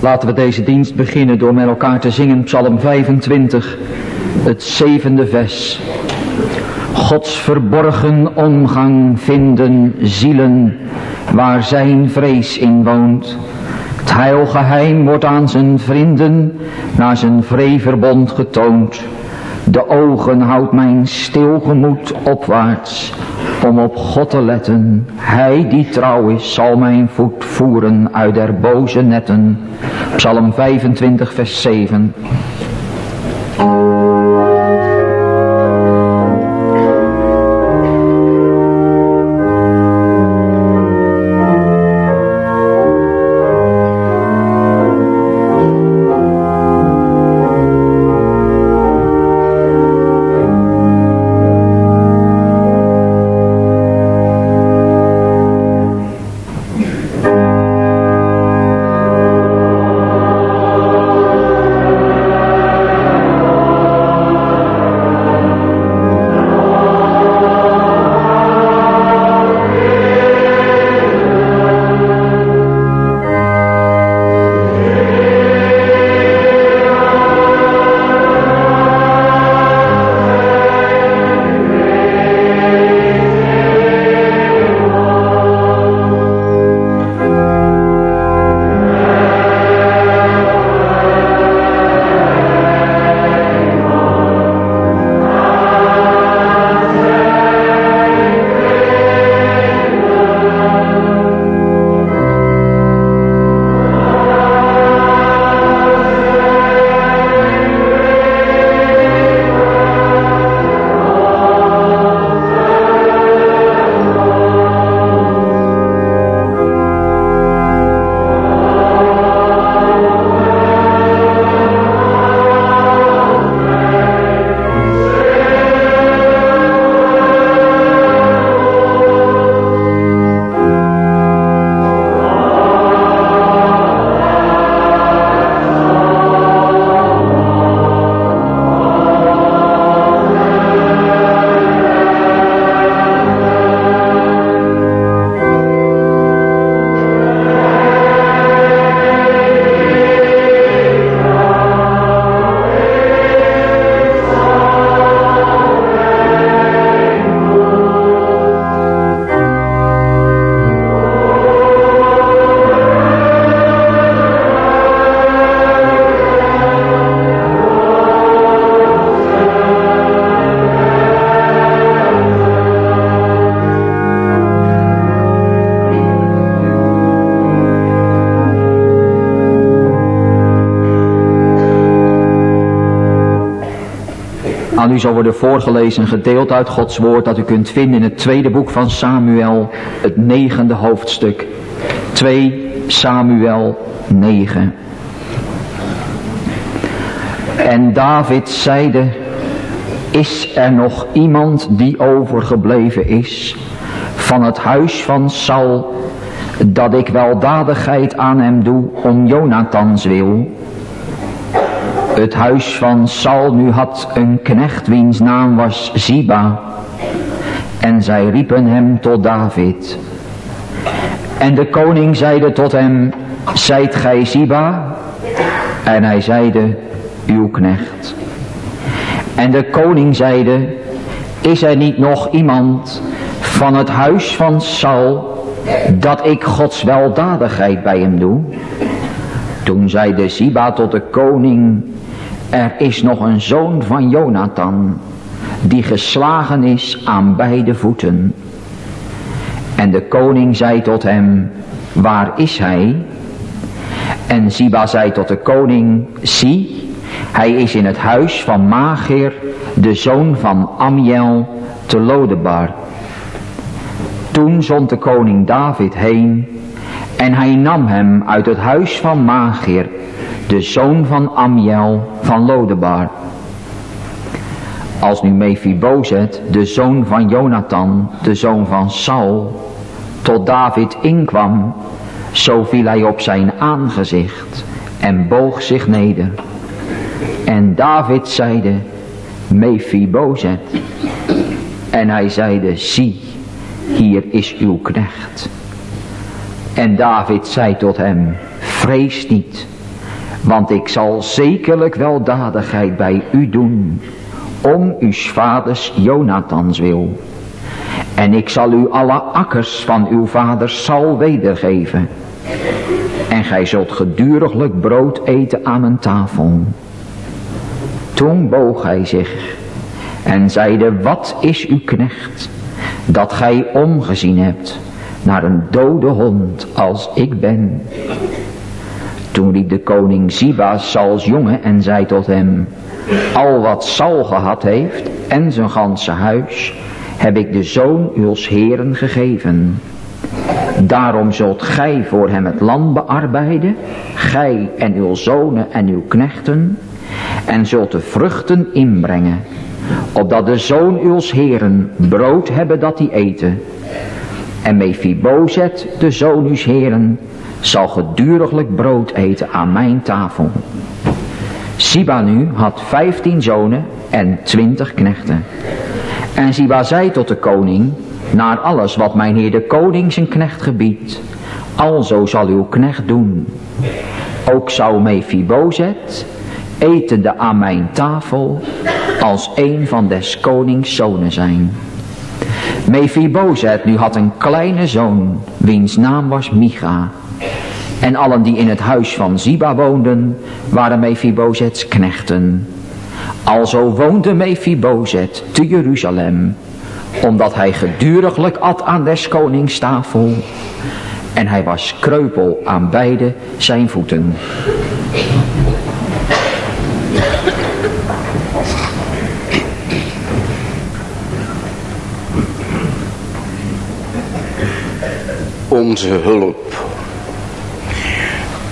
Laten we deze dienst beginnen door met elkaar te zingen Psalm 25, het zevende vers. Gods verborgen omgang vinden zielen waar zijn vrees in woont. Het heilgeheim wordt aan zijn vrienden naar zijn vreverbond getoond. De ogen houdt mijn stilgemoed opwaarts om op God te letten. Hij die trouw is zal mijn voet voeren uit der boze netten. Psalm 25 vers 7. U zal worden voorgelezen een gedeelte uit Gods woord dat u kunt vinden in het tweede boek van Samuel, het negende hoofdstuk. 2 Samuel 9. En David zeide, is er nog iemand die overgebleven is van het huis van Saul, dat ik weldadigheid aan hem doe om Jonathans wil? Het huis van Saul nu had een knecht wiens naam was Ziba. En zij riepen hem tot David. En de koning zeide tot hem, zijt gij Ziba? En hij zeide, uw knecht. En de koning zeide, is er niet nog iemand van het huis van Saul, dat ik Gods weldadigheid bij hem doe? Toen zeide Ziba tot de koning, er is nog een zoon van Jonathan, die geslagen is aan beide voeten. En de koning zei tot hem, waar is hij? En Ziba zei tot de koning, zie, hij is in het huis van Magir, de zoon van Amiel, te Lodebar. Toen zond de koning David heen en hij nam hem uit het huis van Magir de zoon van Amiel van Lodebar. Als nu Mephibozet, de zoon van Jonathan, de zoon van Saul, tot David inkwam, zo viel hij op zijn aangezicht en boog zich neder. En David zeide, Mephibozet. En hij zeide, zie, hier is uw knecht. En David zei tot hem, vrees niet, Want ik zal zekerlijk weldadigheid bij u doen, om uw vaders Jonathans wil. En ik zal u alle akkers van uw vader Sal wedergeven. En gij zult geduriglijk brood eten aan een tafel. Toen boog hij zich en zeide, wat is uw knecht, dat gij omgezien hebt naar een dode hond als ik ben. Toen riep de koning Ziba Sals jongen en zei tot hem, al wat Sal gehad heeft en zijn ganse huis, heb ik de zoon uws heren gegeven. Daarom zult gij voor hem het land bearbeiden, gij en uw zonen en uw knechten, en zult de vruchten inbrengen, opdat de zoon uws heren brood hebben dat hij eten. En Mephibozet, de zoon uws heren, zal geduriglijk brood eten aan mijn tafel. Siba nu had vijftien zonen en twintig knechten. En Siba zei tot de koning, naar alles wat mijn heer de koning zijn knecht gebiedt, alzo zal uw knecht doen. Ook zou Mephibozet, etende aan mijn tafel, als een van des konings zonen zijn. Mephibozet nu had een kleine zoon, wiens naam was Micha. En allen die in het huis van Ziba woonden, waren Mephibozets knechten. Alzo woonde Mephibozet te Jeruzalem, omdat hij geduriglijk at aan des konings tafel. En hij was kreupel aan beide zijn voeten. Onze hulp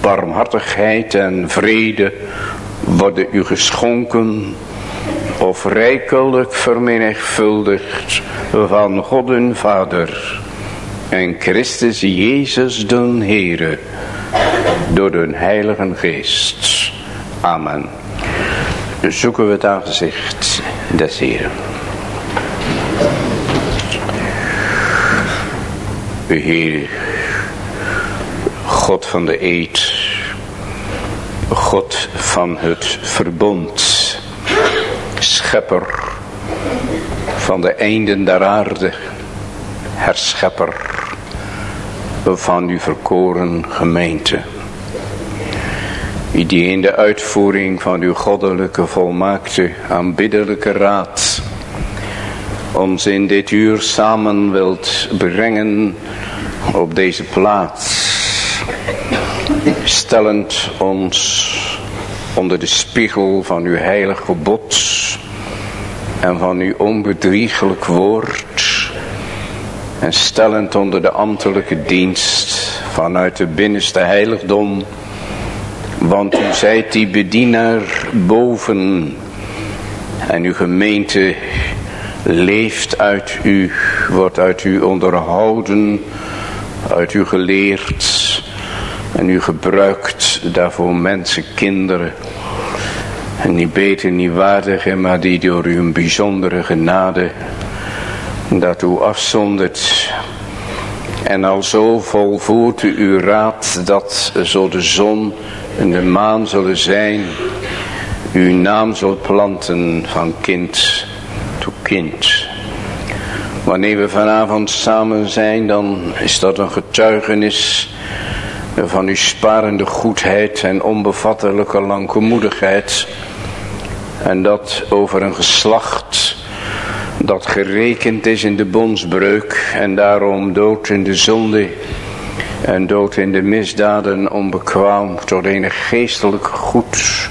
barmhartigheid en vrede worden u geschonken of rijkelijk vermenigvuldigd van God en Vader en Christus Jezus den Heere door de Heilige Geest. Amen. Zoeken we het aangezicht des Heeren. Heer, God van de eed, God van het verbond, schepper van de einden der aarde, herschepper van uw verkoren gemeente. Die in de uitvoering van uw goddelijke volmaakte aanbiddelijke raad ons in dit uur samen wilt brengen op deze plaats stellend ons onder de spiegel van uw heilig gebod en van uw onbedriegelijk woord. En stellend onder de ambtelijke dienst vanuit de binnenste heiligdom want u zijt die bedienaar boven en uw gemeente leeft uit u, wordt uit u onderhouden, uit u geleerd en u gebruikt daarvoor mensen, kinderen. En niet beter, niet waardiger, maar die door uw bijzondere genade dat u afzondert. En al zo volvoert u uw raad dat zo de zon en de maan zullen zijn. Uw naam zult planten van kind tot kind. Wanneer we vanavond samen zijn, dan is dat een getuigenis van uw sparende goedheid en onbevattelijke langmoedigheid. En dat over een geslacht dat gerekend is in de bondsbreuk en daarom dood in de zonde en dood in de misdaden onbekwaam tot een geestelijk goed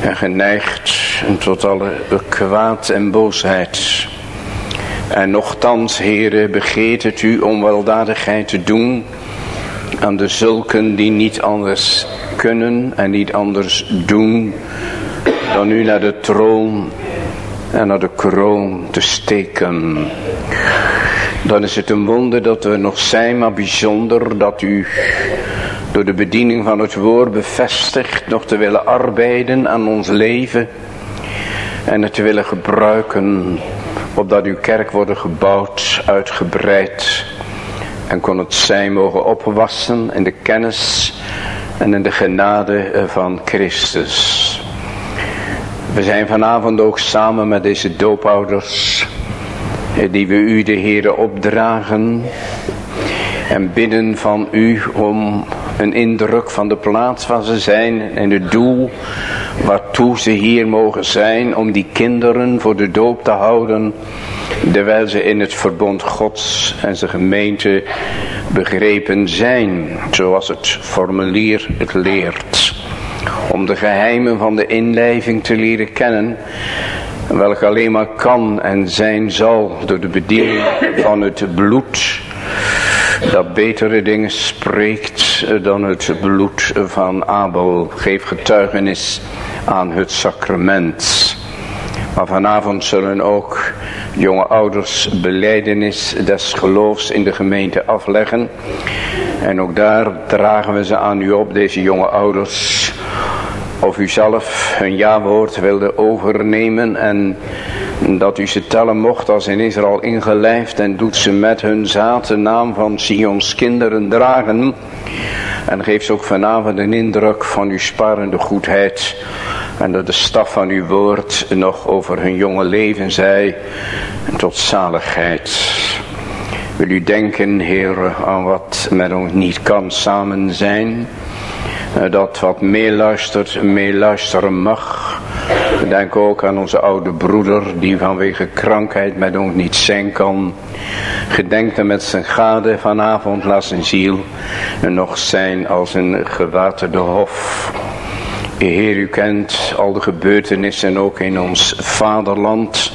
en geneigd tot alle kwaad en boosheid. En nochtans, heren, begeert het u om weldadigheid te doen aan de zulken die niet anders kunnen en niet anders doen dan u naar de troon en naar de kroon te steken. Dan is het een wonder dat we nog zijn, maar bijzonder dat u door de bediening van het woord bevestigt nog te willen arbeiden aan ons leven en het te willen gebruiken opdat uw kerk worden gebouwd, uitgebreid en kon het zijn mogen opwassen in de kennis en in de genade van Christus. We zijn vanavond ook samen met deze doopouders die we u de Heere opdragen en bidden van u om een indruk van de plaats waar ze zijn en het doel waartoe ze hier mogen zijn om die kinderen voor de doop te houden terwijl ze in het verbond gods en zijn gemeente begrepen zijn zoals het formulier het leert om de geheimen van de inlijving te leren kennen welke alleen maar kan en zijn zal door de bediening van het bloed dat betere dingen spreekt dan het bloed van Abel. Geef getuigenis aan het sacrament. Maar vanavond zullen ook jonge ouders beleidenis des geloofs in de gemeente afleggen. En ook daar dragen we ze aan u op, deze jonge ouders. Of u zelf hun ja-woord wilde overnemen en dat u ze tellen mocht als in Israël ingelijfd en doet ze met hun zaad de naam van Sions kinderen dragen. En geeft ze ook vanavond een indruk van uw sparende goedheid. En dat de staf van uw woord nog over hun jonge leven zij tot zaligheid. Wil u denken, Heer, aan wat met ons niet kan samen zijn. Dat wat meeluistert, meeluisteren mag. Denk ook aan onze oude broeder die vanwege krankheid met ons niet zijn kan. Gedenkte met zijn gade vanavond laat zijn ziel nog zijn als een gewaterde hof. Heer, u kent al de gebeurtenissen ook in ons vaderland.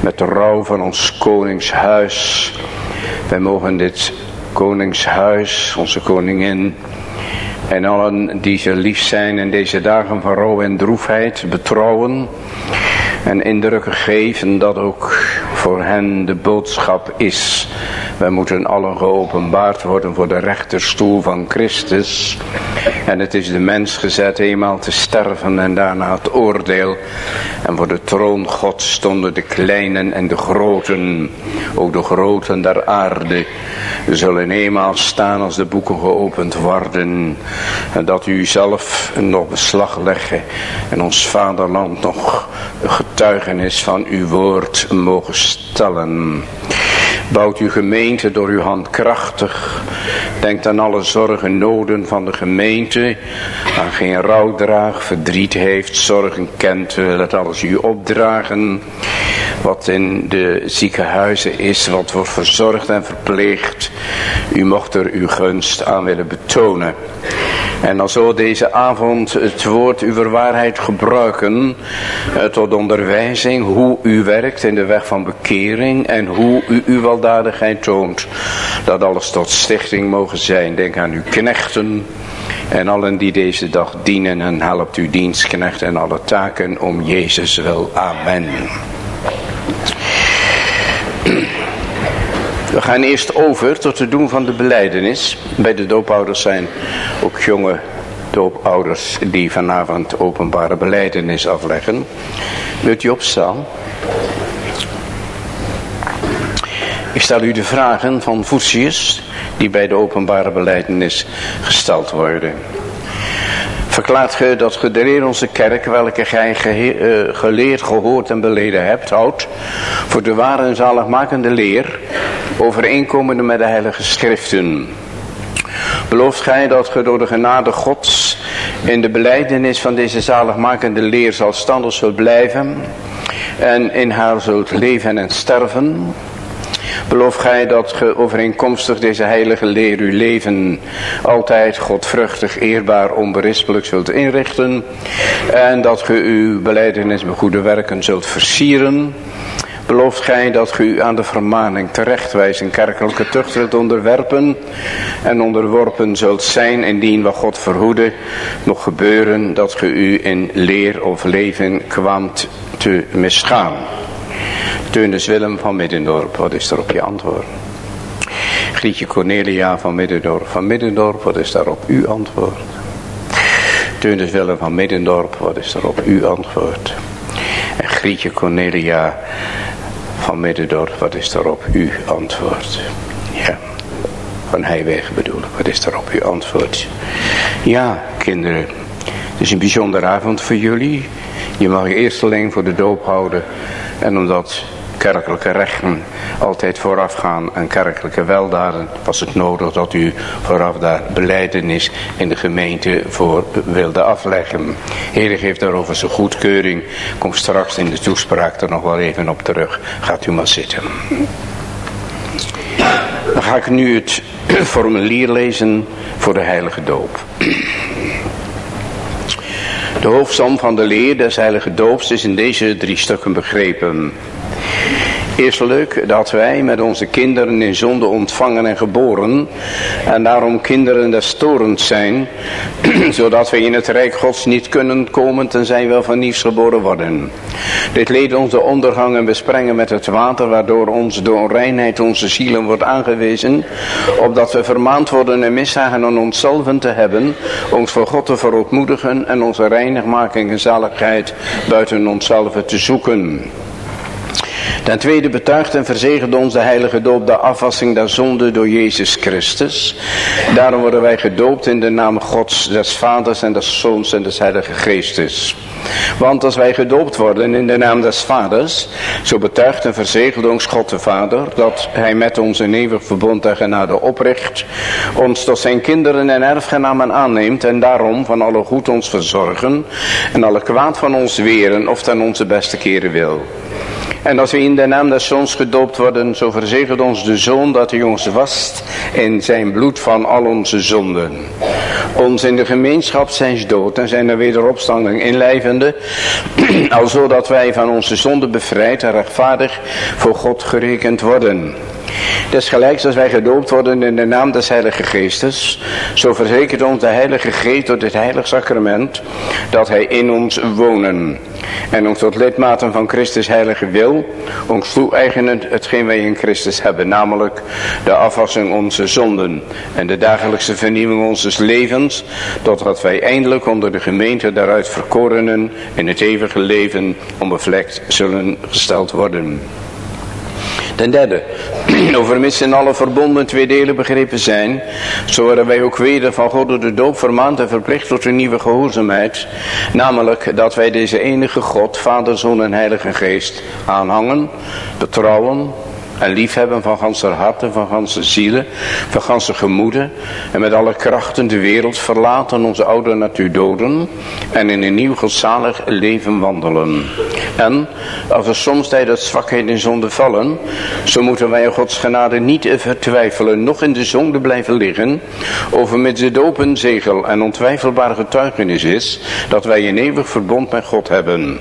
Met de rouw van ons koningshuis. Wij mogen dit koningshuis, onze koningin en allen die ze lief zijn in deze dagen van rouw en droefheid betrouwen. En indrukken geven dat ook voor hen de boodschap is. Wij moeten allen geopenbaard worden voor de rechterstoel van Christus. En het is de mens gezet eenmaal te sterven en daarna het oordeel. En voor de troon God stonden de kleinen en de groten. Ook de groten der aarde zullen eenmaal staan als de boeken geopend worden. En dat u zelf nog beslag leggen en ons vaderland nog getuigenis van uw woord mogen stellen. Bouwt uw gemeente door uw hand krachtig. Denkt aan alle zorgen, noden van de gemeente. Aan geen rouwdraag, verdriet heeft, zorgen kent. Laat alles u opdragen. Wat in de ziekenhuizen is, wat wordt verzorgd en verpleegd. U mocht er uw gunst aan willen betonen. En dan zo deze avond het woord uw waarheid gebruiken eh, tot onderwijzing hoe u werkt in de weg van bekering en hoe u uw weldadigheid toont. Dat alles tot stichting mogen zijn. Denk aan uw knechten en allen die deze dag dienen en helpt uw dienstknecht en alle taken om Jezus wil. Amen. We gaan eerst over tot het doen van de beleidenis. Bij de doopouders zijn ook jonge doopouders die vanavond openbare beleidenis afleggen. Wilt u opstaan? Ik stel u de vragen van Voetius die bij de openbare beleidenis gesteld worden. Verklaart ge dat ge de onze kerk, welke gij eh, geleerd, gehoord en beleden hebt, houdt voor de ware en zaligmakende leer, overeenkomende met de heilige schriften. Belooft gij dat ge door de genade gods in de beleidenis van deze zaligmakende leer zal standig zult blijven en in haar zult leven en sterven? Beloof gij dat ge overeenkomstig deze heilige leer uw leven altijd godvruchtig, eerbaar, onberispelijk zult inrichten. En dat ge uw beleidenis met goede werken zult versieren. belooft gij dat u aan de vermaning terechtwijzen kerkelijke tucht zult onderwerpen en onderworpen zult zijn indien wat God verhoede nog gebeuren dat ge u in leer of leven kwaamt te misgaan. Teunus Willem van Middendorp, wat is er op je antwoord? Grietje Cornelia van Middendorp van Middendorp, wat is daarop uw antwoord? Teunus Willem van Middendorp, wat is daarop uw antwoord? En Grietje Cornelia van Middendorp, wat is daarop uw antwoord? Ja, van Heiweg bedoel ik, wat is daarop uw antwoord? Ja, kinderen, het is een bijzondere avond voor jullie. Je mag je eersteling voor de doop houden. En omdat kerkelijke rechten altijd voorafgaan aan kerkelijke weldaden, was het nodig dat u vooraf daar beleidenis in de gemeente voor wilde afleggen. Heer geeft daarover zijn goedkeuring. Kom straks in de toespraak er nog wel even op terug. Gaat u maar zitten. Dan ga ik nu het formulier lezen voor de heilige doop. De hoofdsom van de leer des heilige doops is in deze drie stukken begrepen. Eerstelijk dat wij met onze kinderen in zonde ontvangen en geboren en daarom kinderen des torens zijn, zodat wij in het rijk gods niet kunnen komen tenzij we van nieuws geboren worden. Dit leed ons de ondergang en besprengen met het water, waardoor ons de onreinheid onze zielen wordt aangewezen, opdat we vermaand worden en miszagen aan onszelf te hebben, ons voor God te verootmoedigen en onze reinigmaking en zaligheid buiten onszelf te zoeken. Ten tweede betuigt en verzegelt ons de heilige doop de afwassing der zonde door Jezus Christus. Daarom worden wij gedoopt in de naam Gods, des Vaders en des Zoons en des Heilige Geestes. Want als wij gedoopt worden in de naam des Vaders, zo betuigt en verzegelt ons God de Vader, dat hij met ons een eeuwig verbond en genade opricht, ons tot zijn kinderen en erfgenamen aanneemt en daarom van alle goed ons verzorgen en alle kwaad van ons weren of ten onze beste keren wil. En als in de naam des Zoons gedoopt worden, zo verzegelt ons de Zoon dat hij ons wast in zijn bloed van al onze zonden. Ons in de gemeenschap zijn dood en zijn er wederopstanding inlijvende, al zodat wij van onze zonden bevrijd en rechtvaardig voor God gerekend worden. Desgelijks als wij gedoopt worden in de naam des Heilige Geestes, zo verzekert ons de Heilige Geest door dit heilig sacrament dat Hij in ons wonen. En ons tot lidmaten van Christus heilige wil, ons toe-eigenen hetgeen wij in Christus hebben, namelijk de afwassing onze zonden en de dagelijkse vernieuwing onze levens, totdat wij eindelijk onder de gemeente daaruit verkorenen in het eeuwige leven onbevlekt zullen gesteld worden. Ten derde, overmits in alle verbonden twee delen begrepen zijn, zo worden wij ook weder van God door de doop vermaand en verplicht tot een nieuwe gehoorzaamheid. Namelijk dat wij deze enige God, Vader, Zoon en Heilige Geest aanhangen, betrouwen, en liefhebben van ganse harten, van ganse zielen, van ganse gemoeden. En met alle krachten de wereld verlaten, onze oude natuur doden. En in een nieuw godzalig leven wandelen. En als we soms tijdens zwakheid in zonde vallen, zo moeten wij in Gods genade niet vertwijfelen, nog in de zonde blijven liggen. Over met de dopen zegel en ontwijfelbare getuigenis is, dat wij een eeuwig verbond met God hebben.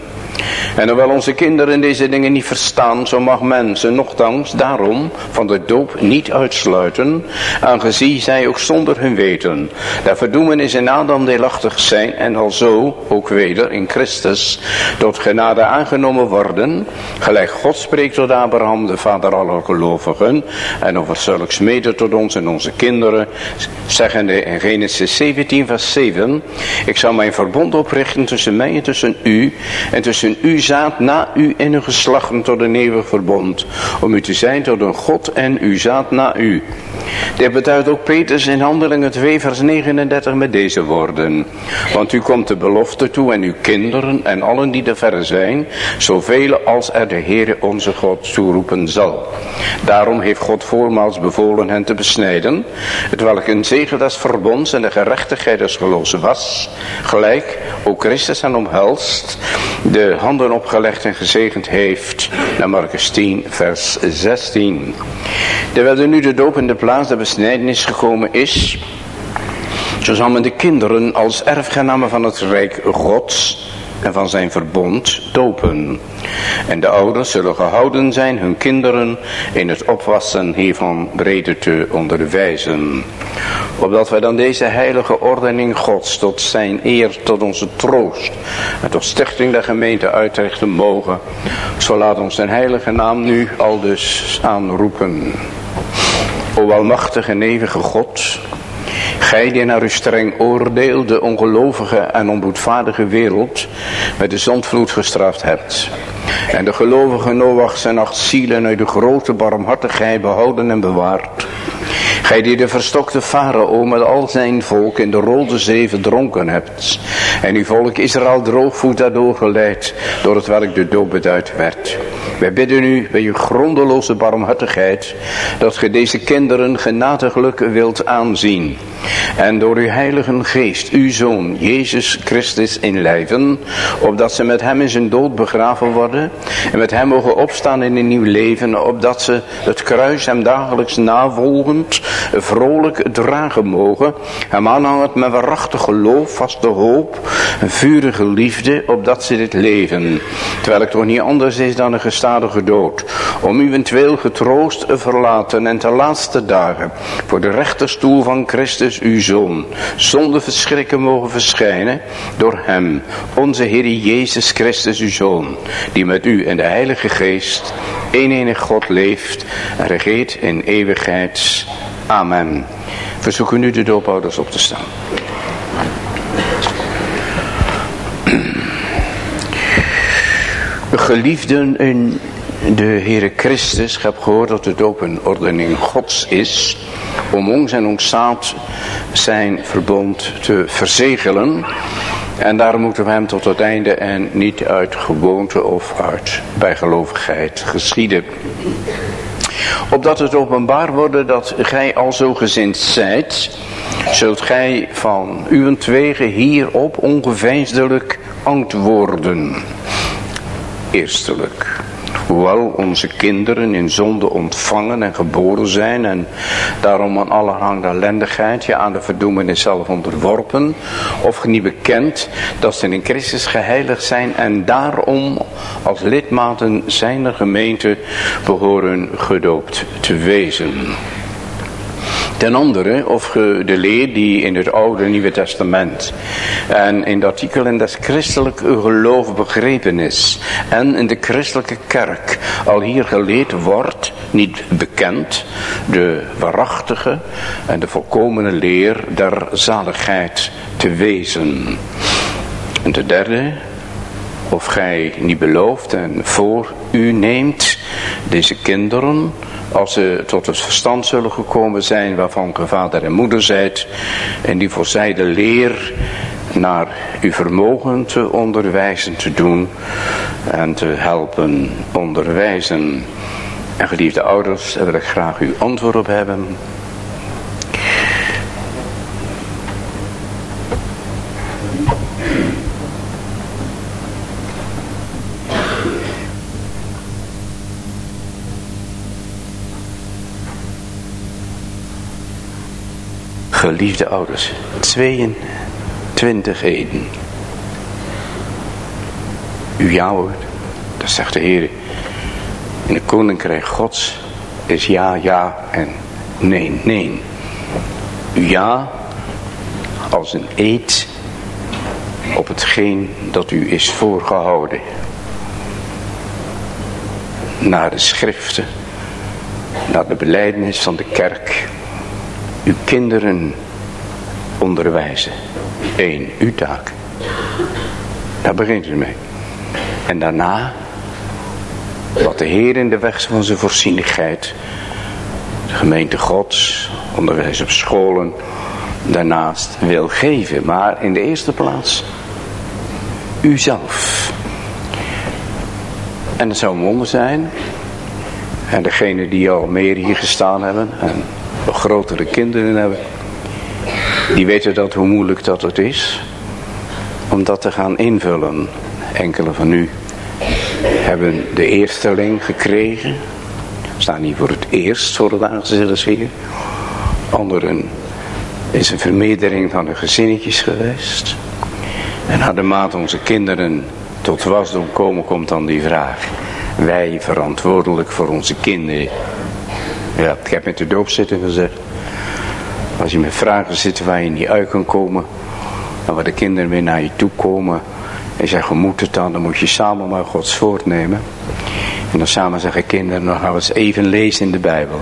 En hoewel onze kinderen deze dingen niet verstaan, zo mag men ze nogthans daarom van de doop niet uitsluiten, aangezien zij ook zonder hun weten, dat verdoemenis in Adam deelachtig zijn en al zo ook weder in Christus tot genade aangenomen worden, gelijk God spreekt tot Abraham, de vader aller gelovigen, en over zulks mede tot ons en onze kinderen, zeggende in Genesis 17 vers 7, ik zal mijn verbond oprichten tussen mij en tussen u, en tussen u zaad na u en uw geslachten tot een eeuwig verbond, om u te zijn tot een God en uw zaad na u. Dit betuigt ook Petrus in handelingen 2 vers 39 met deze woorden. Want u komt de belofte toe en uw kinderen en allen die er verre zijn, zoveel als er de Heere onze God toeroepen zal. Daarom heeft God voormaals bevolen hen te besnijden, het welk een zegen des verbonds en de gerechtigheid des geloofs was, gelijk ook Christus hen omhelst, de handen opgelegd en gezegend heeft, naar Marcus 10 vers 16. Terwijl er nu de doop in de plaats der besnijdenis gekomen is, zo zal men de kinderen als erfgenamen van het Rijk Gods en van zijn verbond dopen. En de ouders zullen gehouden zijn hun kinderen in het opwassen hiervan breder te onderwijzen. Opdat wij dan deze heilige ordening gods tot zijn eer, tot onze troost en tot stichting der gemeente uitrichten mogen. Zo laat ons zijn heilige naam nu al dus aanroepen. O almachtige en eeuwige God, Gij die naar uw streng oordeel de ongelovige en onboedvaardige wereld met de zondvloed gestraft hebt. En de gelovige Noach zijn acht zielen uit de grote barmhartigheid behouden en bewaard. Gij die de verstokte farao met al zijn volk in de Rode Zee verdronken hebt. En uw volk Israël droogvoet daardoor geleid, door het welk de dood beduid werd. Wij bidden u bij uw grondeloze barmhartigheid, dat ge deze kinderen genadiglijk wilt aanzien. En door uw heilige geest, uw zoon, Jezus Christus inlijven, opdat ze met hem in zijn dood begraven worden, en met hem mogen opstaan in een nieuw leven, opdat ze het kruis hem dagelijks navolgend, vrolijk dragen mogen, hem aanhangend met waarachtig geloof, vaste hoop, een vurige liefde, opdat ze dit leven, terwijl het toch niet anders is dan een gestadige dood, om uwentwil getroost verlaten en te laatste dagen, voor de rechterstoel van Christus uw Zoon, zonder verschrikken mogen verschijnen, door hem, onze Heer Jezus Christus uw Zoon, die met u en de Heilige Geest, een enig God leeft en regeert in eeuwigheid. Amen. Verzoeken nu de doopouders op te staan. Geliefden in de Heere Christus, heb gehoord dat de doop een ordening gods is, om ons en ons zaad zijn verbond te verzegelen. En daarom moeten we hem tot het einde en niet uit gewoonte of uit bijgelovigheid geschieden. Opdat het openbaar worden dat gij al zo gezind zijt, zult gij van uwentwege hierop ongeveinsdelijk antwoorden. Eerstelijk, hoewel onze kinderen in zonde ontvangen en geboren zijn en daarom aan allerhande ellendigheid, ja aan de verdoemenis zelf onderworpen, of niet bekend dat ze in Christus geheiligd zijn en daarom als lidmaten zijner gemeente behoren gedoopt te wezen. Ten andere, of de leer die in het Oude en Nieuwe Testament en in de artikelen des christelijke geloof begrepen is en in de christelijke kerk al hier geleerd wordt, niet bekend, de waarachtige en de volkomene leer der zaligheid te wezen. En de derde, of gij niet belooft en voor u neemt deze kinderen als ze tot het verstand zullen gekomen zijn waarvan ge vader en moeder zijt en die voor leer naar uw vermogen te onderwijzen te doen en te helpen onderwijzen. En geliefde ouders, daar wil ik graag uw antwoord op hebben. Geliefde ouders, 22 heden. Uw ja dat zegt de Heer. In het koninkrijk gods is ja, ja en nee, nee. Uw ja als een eed op hetgeen dat u is voorgehouden. Naar de schriften, naar de belijdenis van de kerk uw kinderen onderwijzen. Eén, uw taak. Daar begint u mee. En daarna, wat de Heer in de weg van zijn voorzienigheid, de gemeente Gods, onderwijs op scholen, daarnaast wil geven. Maar in de eerste plaats, uzelf. En het zou een wonder zijn, en degene die al meer hier gestaan hebben, en grotere kinderen hebben. Die weten dat hoe moeilijk dat het is. Om dat te gaan invullen. Enkele van u hebben de eersteling gekregen. Staan hier voor het eerst voor het aangezicht. Anderen is een vermeerdering van de gezinnetjes geweest. En naar de mate onze kinderen tot wasdom komen, komt dan die vraag. Wij verantwoordelijk voor onze kinderen. Ja, ik heb met de doop zitten gezegd. Als je met vragen zit waar je niet uit kan komen. En waar de kinderen weer naar je toe komen. En zeggen, hoe moet het dan? Dan moet je samen maar Gods woord nemen. En dan samen zeggen kinderen, dan gaan we eens even lezen in de Bijbel.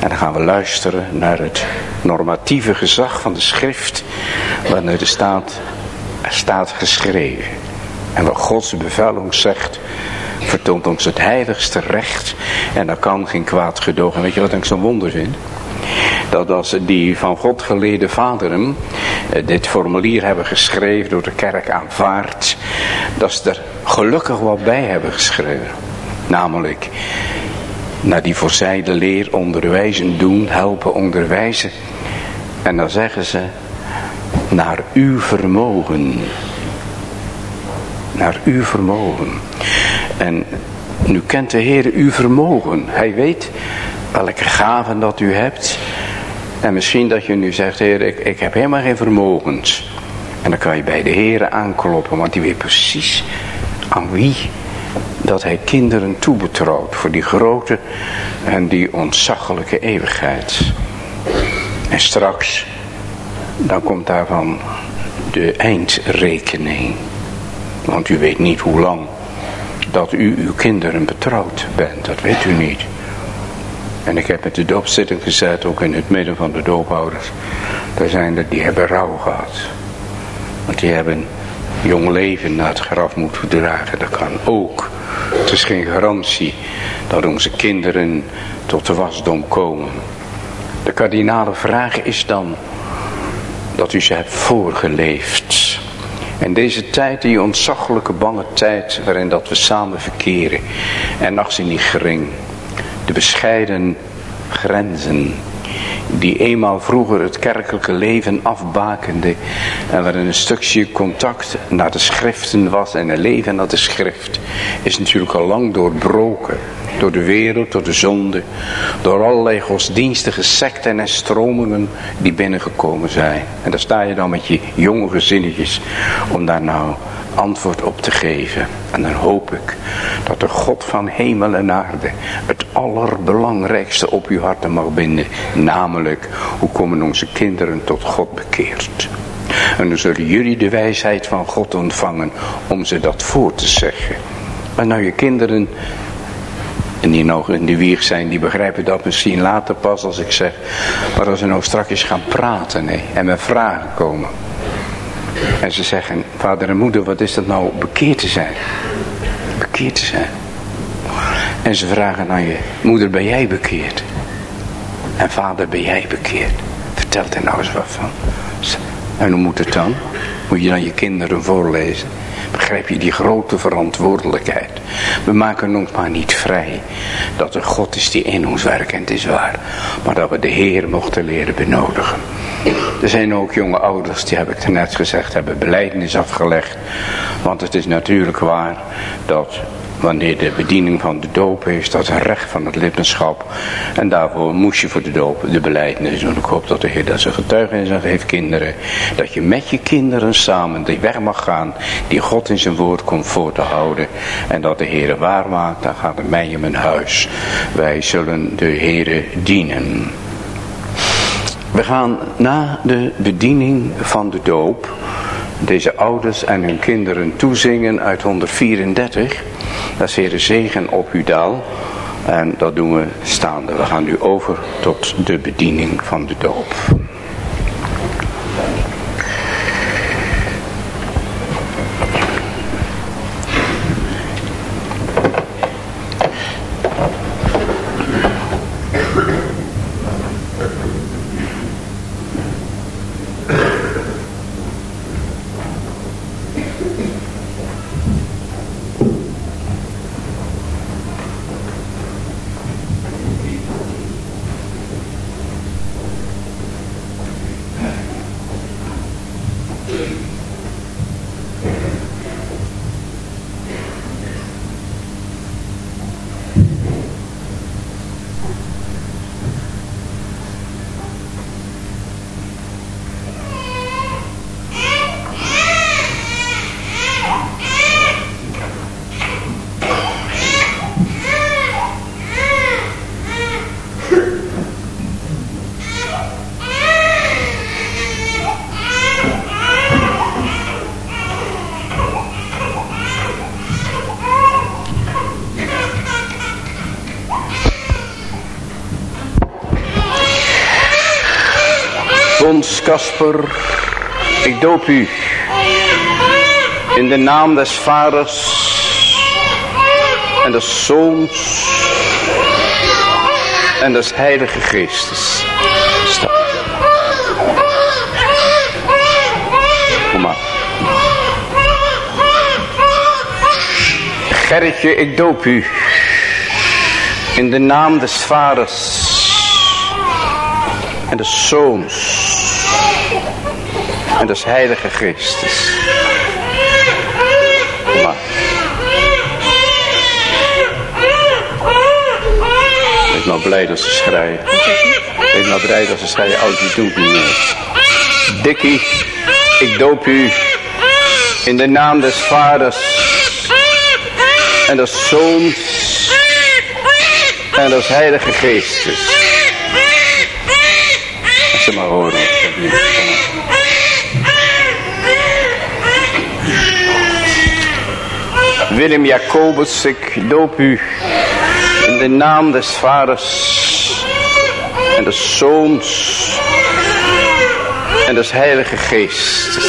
En dan gaan we luisteren naar het normatieve gezag van de schrift. Wanneer er staat, staat geschreven. En wat Gods bevel ons zegt, vertoont ons het heiligste recht. En daar kan geen kwaad gedogen. Weet je wat ik zo'n wonder vind? Dat als die van God geleerde vaderen eh, dit formulier hebben geschreven door de kerk aanvaard. Dat ze er gelukkig wat bij hebben geschreven. Namelijk, naar die voorzijde leer onderwijzen doen, helpen onderwijzen. En dan zeggen ze, naar uw vermogen. Naar uw vermogen. En nu kent de Heer uw vermogen. Hij weet welke gaven dat u hebt. En misschien dat je nu zegt, Heer, ik, ik heb helemaal geen vermogens. En dan kan je bij de Heer aankloppen, want die weet precies aan wie dat hij kinderen toebetrouwt voor die grote en die ontzaglijke eeuwigheid. En straks, dan komt daarvan de eindrekening. Want u weet niet hoe lang dat u uw kinderen betrouwd bent. Dat weet u niet. En ik heb met de doopzitting gezet, ook in het midden van de doopouders. Daar zijn er die hebben rouw gehad. Want die hebben jong leven naar het graf moeten dragen. Dat kan ook. Het is geen garantie dat onze kinderen tot de wasdom komen. De kardinale vraag is dan dat u ze hebt voorgeleefd. En deze tijd, die ontzaglijke bange tijd waarin dat we samen verkeren. En nachts in die gering. De bescheiden grenzen die eenmaal vroeger het kerkelijke leven afbakende en waarin een stukje contact naar de schriften was en een leven naar de schrift, is natuurlijk al lang doorbroken door de wereld, door de zonde, door allerlei godsdienstige secten en stromingen die binnengekomen zijn. En daar sta je dan met je jonge gezinnetjes om daar nou antwoord op te geven. En dan hoop ik dat de God van hemel en aarde het allerbelangrijkste op uw harten mag binden. Namelijk, hoe komen onze kinderen tot God bekeerd. En dan zullen jullie de wijsheid van God ontvangen om ze dat voor te zeggen. Maar nou je kinderen en die nog in de wieg zijn, die begrijpen dat misschien later pas als ik zeg. Maar als ze nou straks gaan praten nee, en met vragen komen. En ze zeggen, vader en moeder, wat is dat nou bekeerd te zijn? Bekeerd te zijn. En ze vragen aan je, moeder, ben jij bekeerd? En vader, ben jij bekeerd? Vertel er nou eens wat van. En hoe moet het dan? Moet je dan je kinderen voorlezen? Begrijp je die grote verantwoordelijkheid? We maken ons maar niet vrij dat er God is die in ons werkt en het is waar. Maar dat we de Heer mochten leren benodigen. Er zijn ook jonge ouders, die heb ik net gezegd, hebben beleidnis afgelegd. Want het is natuurlijk waar dat wanneer de bediening van de doop is, dat een recht van het lidmaatschap. En daarvoor moest je voor de doop de beleidnis doen. Ik hoop dat de Heer dat zijn getuige in zijn heeft kinderen. Dat je met je kinderen samen die weg mag gaan, die God in zijn woord komt voor te houden. En dat de Heer waar maakt, dan gaat het mij in mijn huis. Wij zullen de Heer dienen. We gaan na de bediening van de doop deze ouders en hun kinderen toezingen uit 134. Dat is de zegen op uw daal. En dat doen we staande. We gaan nu over tot de bediening van de doop. Kasper, ik doop u in de naam des vaders en des zoons en des heilige geestes. Stap. Kom maar. Gerritje, ik doop u in de naam des vaders en des zoons en des heilige geestes. Kom maar. Nou blij dat ze schreien. Ik nou blij dat ze schreien, oud, die doet niet meer. Dikkie, ik doop u in de naam des vaders en des zoons en des heilige geestes. Als ze maar horen. Willem Jacobus, ik doop u in de naam des vaders en des zoons en des heilige geestes.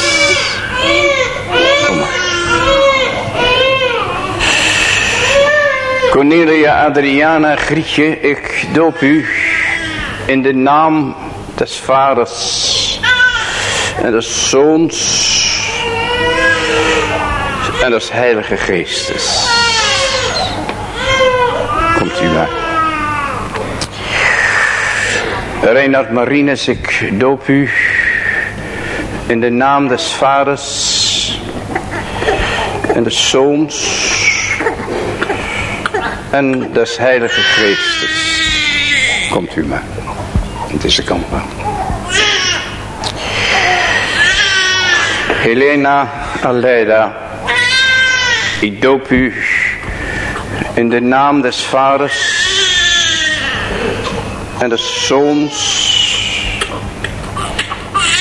Cornelia Adriana Grietje, ik doop u in de naam des vaders en des zoons en des heilige geestes. Komt u maar. Reinhard Marines, ik doop u in de naam des vaders en des zoons en des heilige geestes. Komt u maar. Het is de maar. Helena Aleida, ik doop u in de naam des vaders en des zoons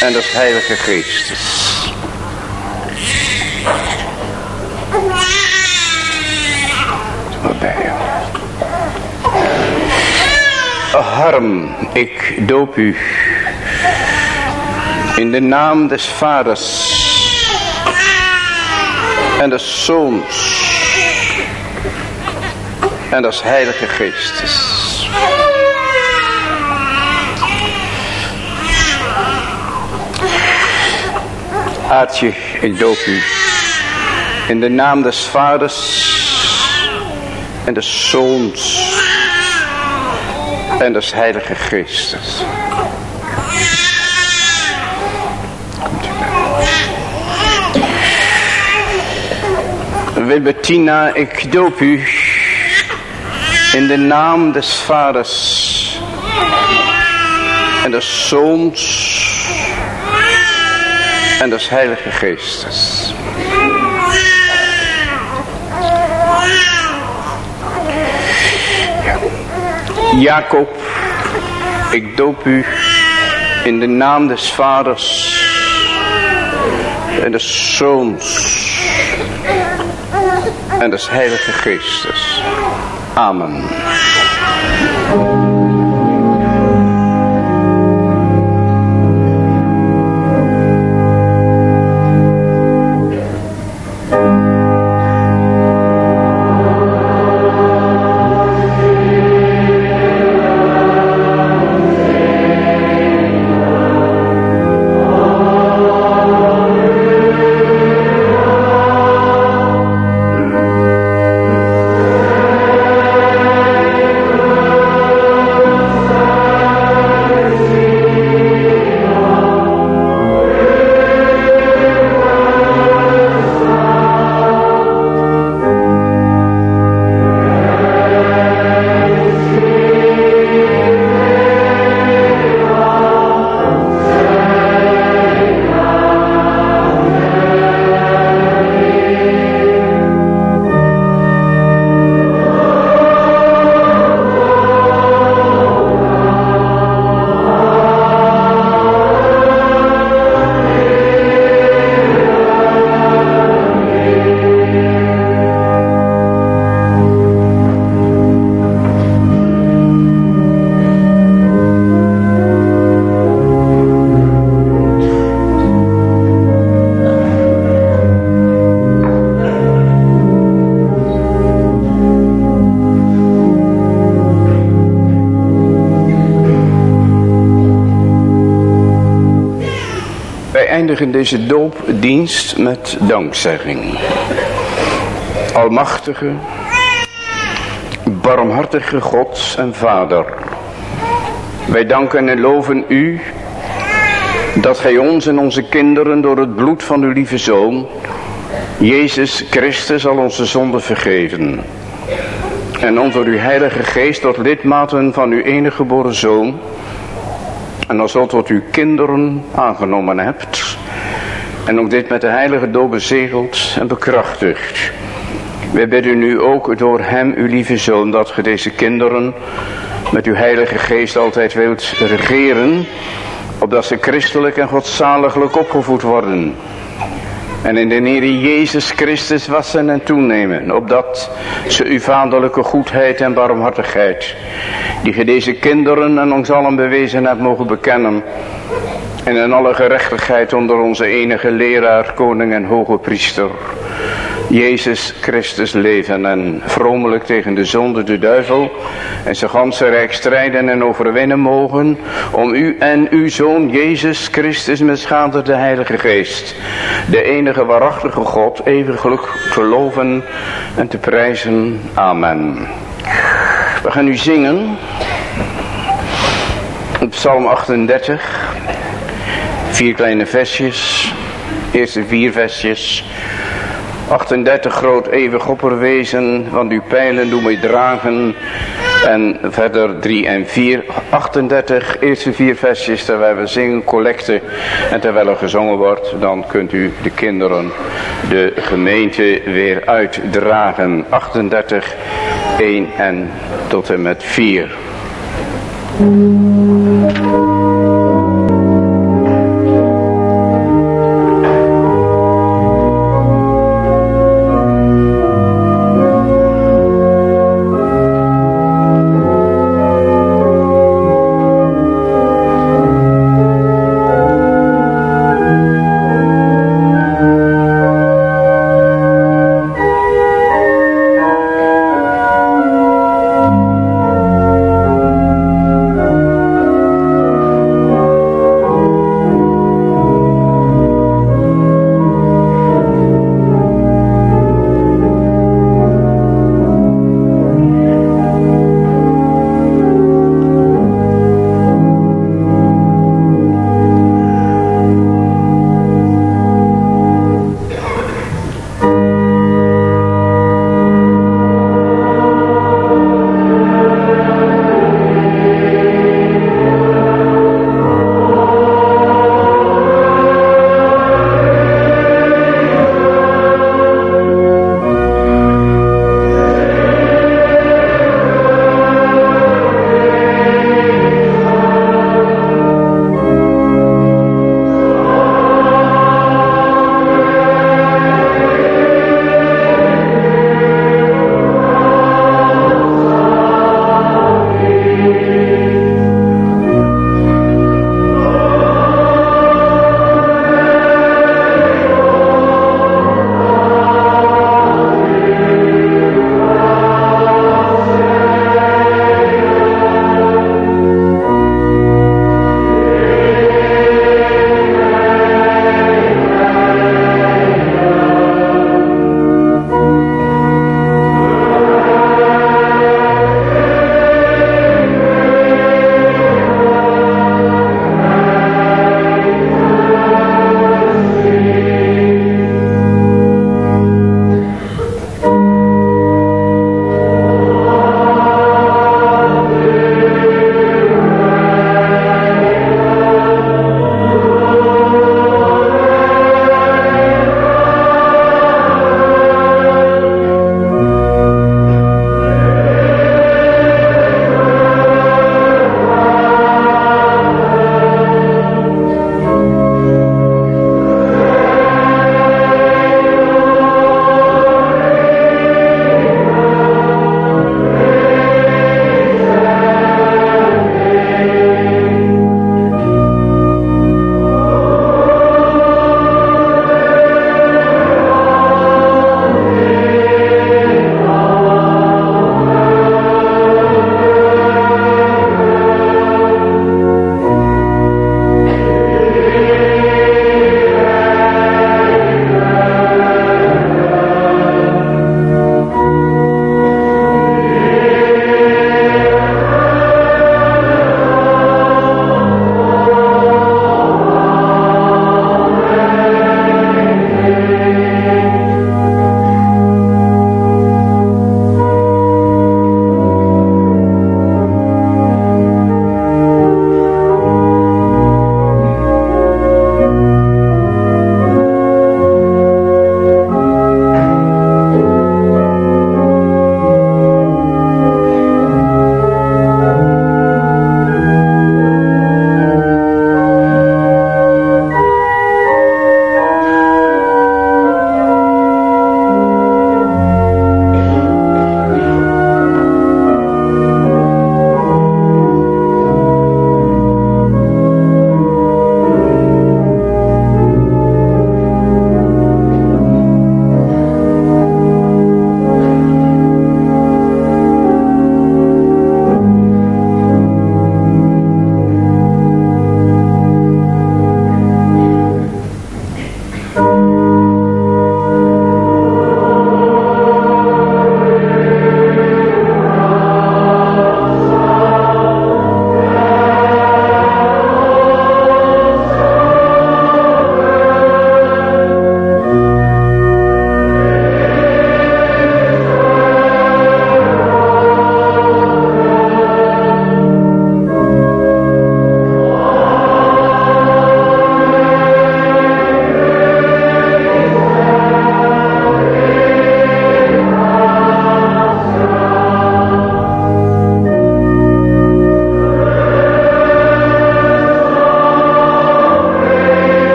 en des heilige geestes. Waarbij. Harm, ik doop u in de naam des vaders en des zoons en des heilige geestes. Aartje, ik doop u in de naam des vaders en des zoons en des heilige geestes. Wilbertina, ik doop u in de naam des vaders en des zoons en des heilige geestes. Ja. Jacob, ik doop u in de naam des vaders en des zoons en des heilige geestes. Amen. Deze doopdienst met dankzegging. Almachtige, barmhartige God en Vader. Wij danken en loven u dat gij ons en onze kinderen door het bloed van uw lieve Zoon, Jezus Christus, al onze zonden vergeven. En ons door uw heilige geest tot lidmaten van uw enige geboren Zoon, en als tot uw kinderen aangenomen hebt. En ook dit met de heilige dood bezegeld en bekrachtigd. Wij bidden nu ook door hem, uw lieve zoon, dat ge deze kinderen met uw heilige geest altijd wilt regeren. Opdat ze christelijk en godzaliglijk opgevoed worden. En in de Heer Jezus Christus wassen en toenemen. Opdat ze uw vaderlijke goedheid en barmhartigheid. Die ge deze kinderen en ons allen bewezen hebt mogen bekennen. En in alle gerechtigheid onder onze enige leraar, koning en hoge priester. Jezus Christus leven en vromelijk tegen de zonde, de duivel en zijn ganse rijk strijden en overwinnen mogen om u en uw zoon Jezus Christus met schade de heilige geest, de enige waarachtige God, eeuwiglijk te loven en te prijzen. Amen. We gaan nu zingen Psalm 38, vier kleine versjes, eerste vier versjes. 38 groot eeuwig opperwezen, want uw pijlen doen mij dragen. En verder 3 en 4, 38, eerste vier versjes terwijl we zingen, collecten. En terwijl er gezongen wordt, dan kunt u de kinderen, de gemeente weer uitdragen. 38, 1 en tot en met 4.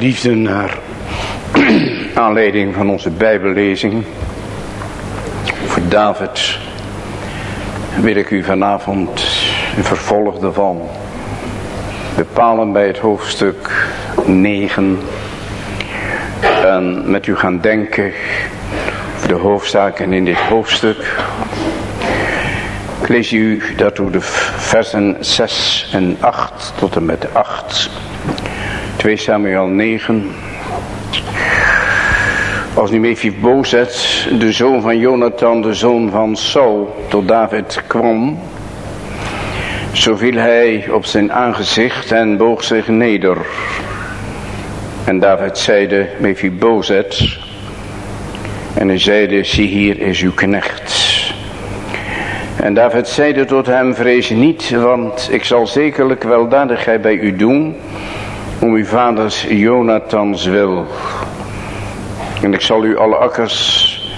Geliefden naar aanleiding van onze bijbellezing voor David wil ik u vanavond een vervolg daarvan bepalen bij het hoofdstuk 9 en met u gaan denken over de hoofdzaken in dit hoofdstuk. Ik lees u daartoe de versen 6 en 8 tot en met 8. 2 Samuel 9. Als nu Mephibozet, de zoon van Jonathan, de zoon van Saul, tot David kwam, zo viel hij op zijn aangezicht en boog zich neder. En David zeide, Mephibozet, en hij zeide, zie hier is uw knecht. En David zeide tot hem, vrees niet, want ik zal zekerlijk weldadigheid bij u doen, om uw vaders Jonathans wil. En ik zal u alle akkers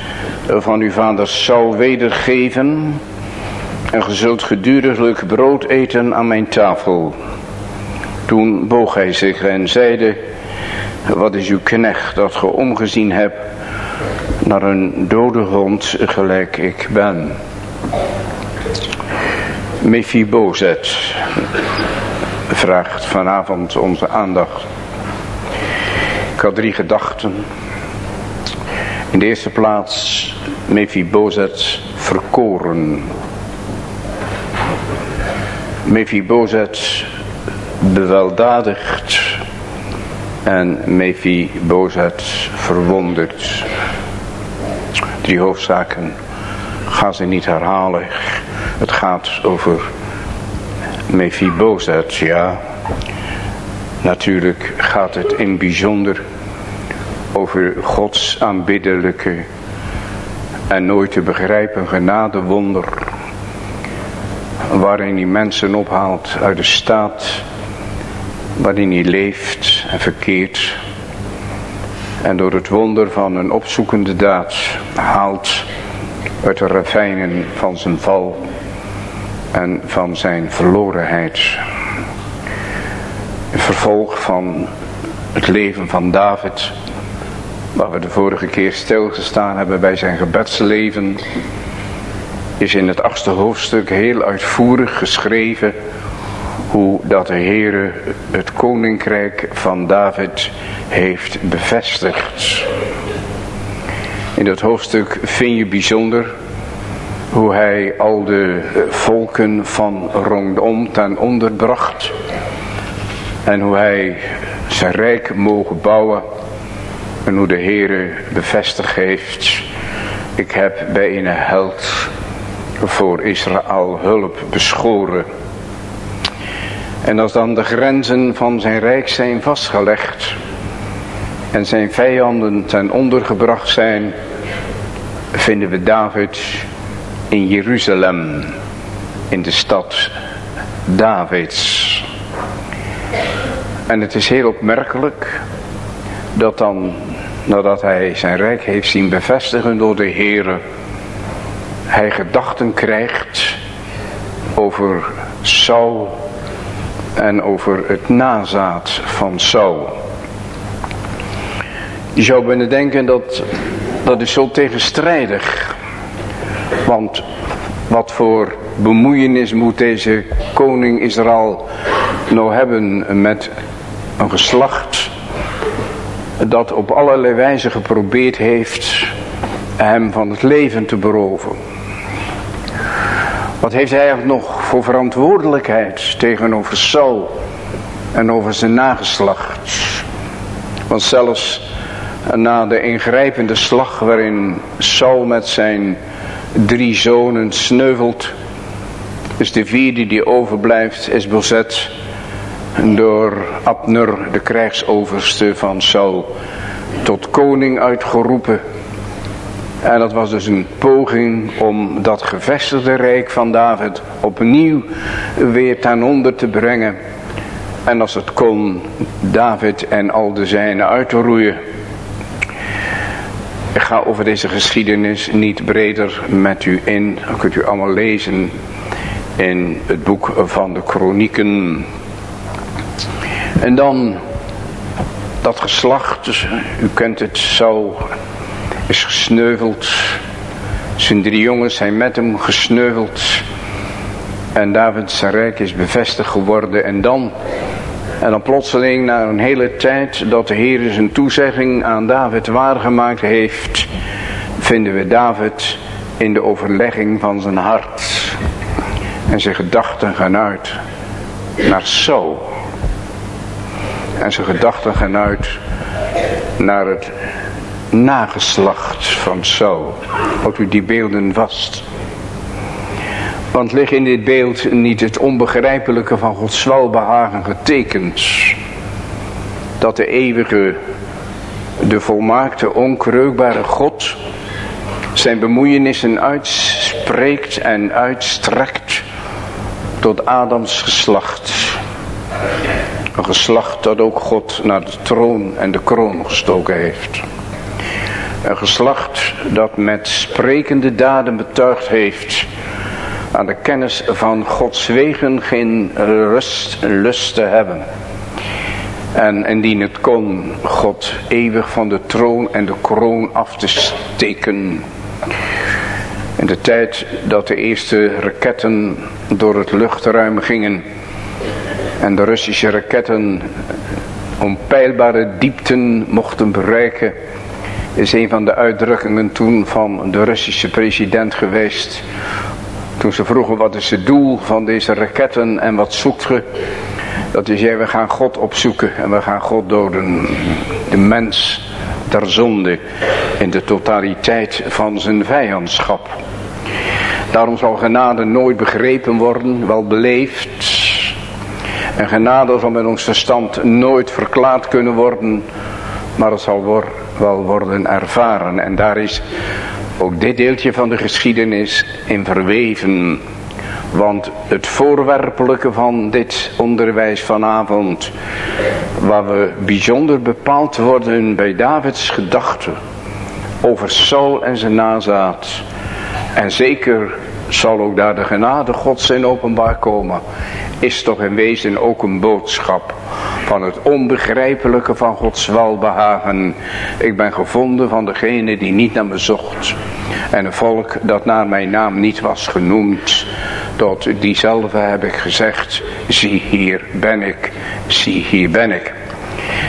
van uw vader Saul wedergeven. En ge zult geduriglijk brood eten aan mijn tafel. Toen boog hij zich en zeide, wat is uw knecht dat ge omgezien hebt naar een dode hond gelijk ik ben. Mephibozet vraagt vanavond onze aandacht. Ik had drie gedachten. In de eerste plaats Mephibozet verkoren. Mephibozet beweldadigd en Mephibozet verwonderd. Drie hoofdzaken gaan ze niet herhalen. Het gaat over Mephibozet, ja. Natuurlijk gaat het in bijzonder over Gods aanbiddelijke en nooit te begrijpen genadewonder. Waarin hij mensen ophaalt uit de staat waarin hij leeft en verkeert. En door het wonder van een opzoekende daad haalt uit de ravijnen van zijn val en van zijn verlorenheid. Vervolg van het leven van David, waar we de vorige keer stilgestaan hebben bij zijn gebedsleven, is in het achtste hoofdstuk heel uitvoerig geschreven hoe dat de Heere het koninkrijk van David heeft bevestigd. In dat hoofdstuk vind je bijzonder hoe hij al de volken van rondom ten onder bracht. En hoe hij zijn rijk mogen bouwen. En hoe de Heere bevestigd heeft. Ik heb bij een held voor Israël hulp beschoren. En als dan de grenzen van zijn rijk zijn vastgelegd. En zijn vijanden ten onder gebracht zijn. Vinden we David in Jeruzalem, in de stad Davids. En het is heel opmerkelijk dat dan, nadat hij zijn rijk heeft zien bevestigen door de Heer, hij gedachten krijgt over Saul en over het nazaat van Saul. Je zou kunnen denken dat dat is zo tegenstrijdig want wat voor bemoeienis moet deze koning Israël nou hebben met een geslacht dat op allerlei wijze geprobeerd heeft hem van het leven te beroven. Wat heeft hij eigenlijk nog voor verantwoordelijkheid tegenover Saul en over zijn nageslacht? Want zelfs na de ingrijpende slag waarin Saul met zijn drie zonen sneuvelt. Dus de vierde die overblijft is bezet door Abner, de krijgsoverste van Saul, tot koning uitgeroepen. En dat was dus een poging om dat gevestigde rijk van David opnieuw weer ten onder te brengen. En als het kon, David en al de zijnen uit te roeien. Ik ga over deze geschiedenis niet breder met u in. Dat kunt u allemaal lezen in het boek van de kronieken. En dan Dat geslacht, dus, u kent het zo, is gesneuveld. Zijn drie jongens zijn met hem gesneuveld. En Davids rijk is bevestigd geworden. En dan, en dan plotseling na een hele tijd dat de Heer zijn toezegging aan David waargemaakt heeft, vinden we David in de overlegging van zijn hart. En zijn gedachten gaan uit naar zo. En zijn gedachten gaan uit naar het nageslacht van zo. Houdt u die beelden vast. Want ligt in dit beeld niet het onbegrijpelijke van Gods welbehagen getekend. Dat de eeuwige, de volmaakte, onkreukbare God zijn bemoeienissen uitspreekt en uitstrekt tot Adams geslacht. Een geslacht dat ook God naar de troon en de kroon gestoken heeft. Een geslacht dat met sprekende daden betuigd heeft aan de kennis van Gods wegen geen rust lust te hebben. En indien het kon, God eeuwig van de troon en de kroon af te steken. In de tijd dat de eerste raketten door het luchtruim gingen en de Russische raketten onpeilbare diepten mochten bereiken, is een van de uitdrukkingen toen van de Russische president geweest. Toen ze vroegen wat is het doel van deze raketten en wat zoekt ge? Dat is zei we gaan God opzoeken en we gaan God doden. De mens der zonde in de totaliteit van zijn vijandschap. Daarom zal genade nooit begrepen worden, wel beleefd. En genade zal met ons verstand nooit verklaard kunnen worden, maar het zal wel worden ervaren. En daar is ook dit deeltje van de geschiedenis in verweven. Want het voorwerpelijke van dit onderwijs vanavond, waar we bijzonder bepaald worden bij Davids gedachten over Saul en zijn nazaat. En zeker zal ook daar de genade gods in openbaar komen, is toch in wezen ook een boodschap van het onbegrijpelijke van Gods welbehagen. Ik ben gevonden van degene die niet naar me zocht. En een volk dat naar mijn naam niet was genoemd. Tot diezelfde heb ik gezegd, zie hier ben ik, zie hier ben ik.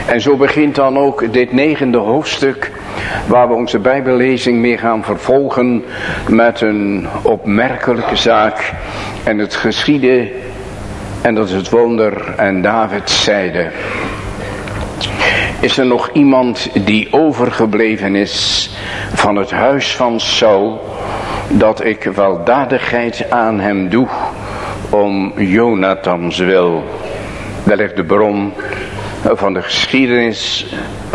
En zo begint dan ook dit negende hoofdstuk waar we onze bijbellezing mee gaan vervolgen met een opmerkelijke zaak. En het geschiedde en dat is het wonder en David zeide. Is er nog iemand die overgebleven is van het huis van Saul, dat ik weldadigheid aan hem doe om Jonathans wil. Ligt de bron van de geschiedenis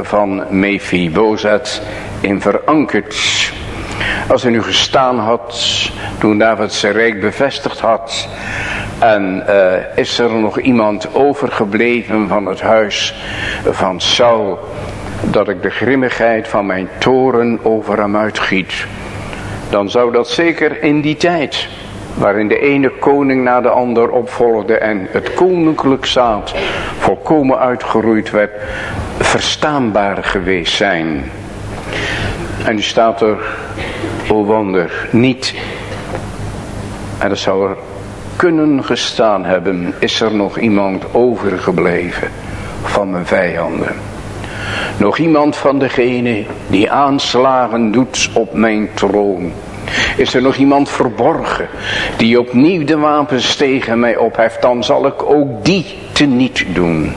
van Mephibozet in verankerd. Als hij nu gestaan had, toen David zijn rijk bevestigd had, en uh, is er nog iemand overgebleven van het huis van Saul, dat ik de grimmigheid van mijn toren over hem uitgiet, dan zou dat zeker in die tijd, waarin de ene koning na de ander opvolgde en het koninklijk zaad volkomen uitgeroeid werd, verstaanbaar geweest zijn. En nu staat er, o wonder, niet. En dat zou er kunnen gestaan hebben, is er nog iemand overgebleven van mijn vijanden. Nog iemand van degene die aanslagen doet op mijn troon. Is er nog iemand verborgen die opnieuw de wapens tegen mij opheft, dan zal ik ook die teniet doen.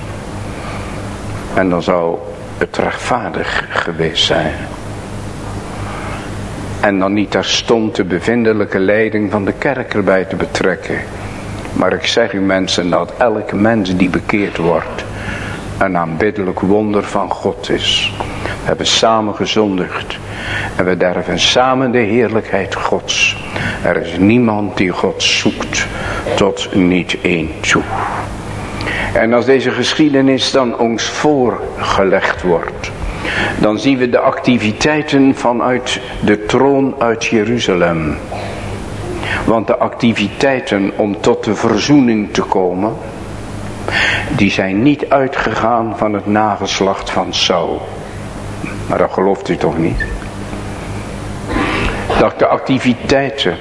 En dan zou het rechtvaardig geweest zijn. En dan niet terstond de bevindelijke leiding van de kerk erbij te betrekken. Maar ik zeg u mensen dat elke mens die bekeerd wordt een aanbiddelijk wonder van God is. Hebben samen gezondigd. En we derven samen de heerlijkheid Gods. Er is niemand die God zoekt tot niet één toe. En als deze geschiedenis dan ons voorgelegd wordt dan zien we de activiteiten vanuit de troon uit Jeruzalem. Want de activiteiten om tot de verzoening te komen, Die zijn niet uitgegaan van het nageslacht van Saul. Maar dat gelooft u toch niet? Dat de activiteiten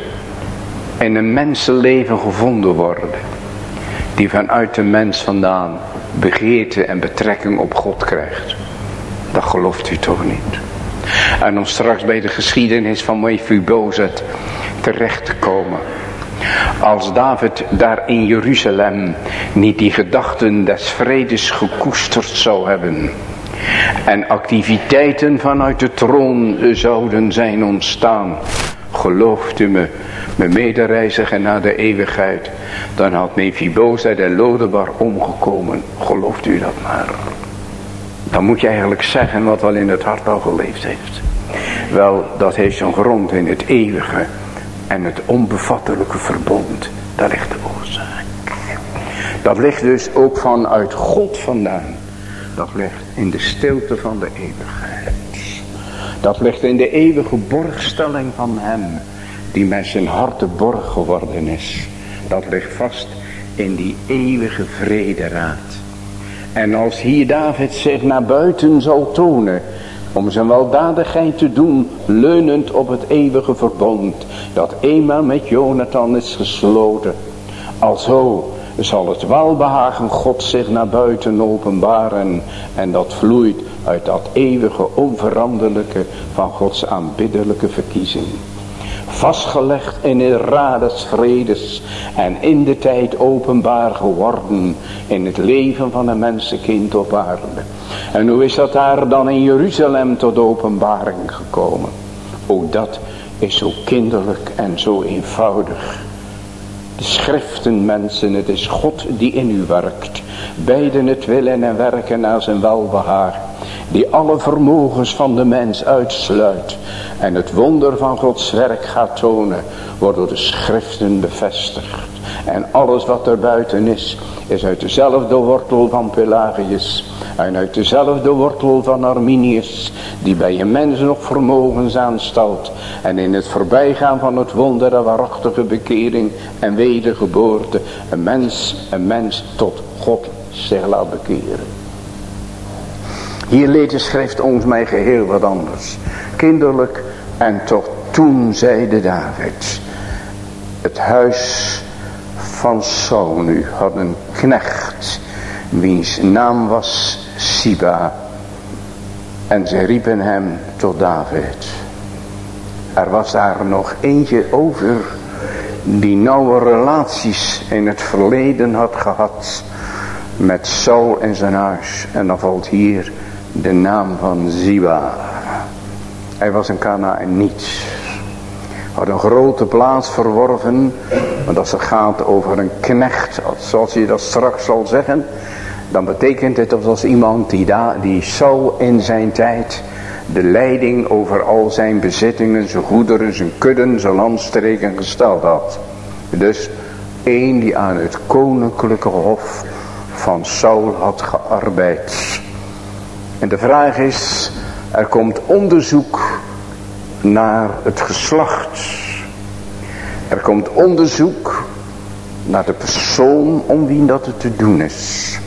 in een mensenleven gevonden worden. Die vanuit de mens vandaan begeerte en betrekking op God krijgt. Dat gelooft u toch niet? En om straks bij de geschiedenis van Mephibozet terecht te komen. Als David daar in Jeruzalem niet die gedachten des vredes gekoesterd zou hebben. En activiteiten vanuit de troon zouden zijn ontstaan. Gelooft u me, mijn medereiziger naar de eeuwigheid. Dan had Mephibozet en Lodebar omgekomen. Gelooft u dat maar. Dan moet je eigenlijk zeggen wat wel in het hart al geleefd heeft. Wel, dat heeft zijn grond in het eeuwige en het onbevattelijke verbond. Daar ligt de oorzaak. Dat ligt dus ook vanuit God vandaan. Dat ligt in de stilte van de eeuwigheid. Dat ligt in de eeuwige borgstelling van hem. Die met zijn hart de borg geworden is. Dat ligt vast in die eeuwige vrederaad. En als hier David zich naar buiten zal tonen om zijn weldadigheid te doen, leunend op het eeuwige verbond, dat eenmaal met Jonathan is gesloten. Alzo zal het welbehagen God zich naar buiten openbaren, en dat vloeit uit dat eeuwige onveranderlijke van Gods aanbiddelijke verkiezing vastgelegd in de raad des vredes en in de tijd openbaar geworden in het leven van een mensenkind op aarde. En hoe is dat daar dan in Jeruzalem tot openbaring gekomen? Ook dat is zo kinderlijk en zo eenvoudig. Schriften mensen, het is God die in u werkt. Beiden het willen en werken naar zijn welbehaar. Die alle vermogens van de mens uitsluit. En het wonder van Gods werk gaat tonen. Wordt door de schriften bevestigd. En alles wat er buiten is. Is uit dezelfde wortel van Pelagius. En uit dezelfde wortel van Arminius. Die bij een mens nog vermogens aanstalt. En in het voorbijgaan van het wonder en waarachtige bekering. En wedergeboorte. Een mens, een mens tot God zich laat bekeren. Hier leed schrift ons mij geheel wat anders. Kinderlijk en toch toen zeide David. Het huis van Saul nu had een knecht. Wiens naam was Siba. En ze riepen hem tot David. Er was daar nog eentje over die nauwe relaties in het verleden had gehad met Saul en zijn huis. En dan valt hier de naam van Ziba. Hij was een niet. Had een grote plaats verworven. Want als het gaat over een knecht, zoals je dat straks zal zeggen. Dan betekent het dat als iemand die, die Saul in zijn tijd de leiding over al zijn bezittingen, zijn goederen, zijn kudden, zijn landstreken gesteld had. Dus één die aan het koninklijke hof van Saul had gearbeid. En de vraag is, er komt onderzoek naar het geslacht. Er komt onderzoek naar de persoon om wie dat te doen is.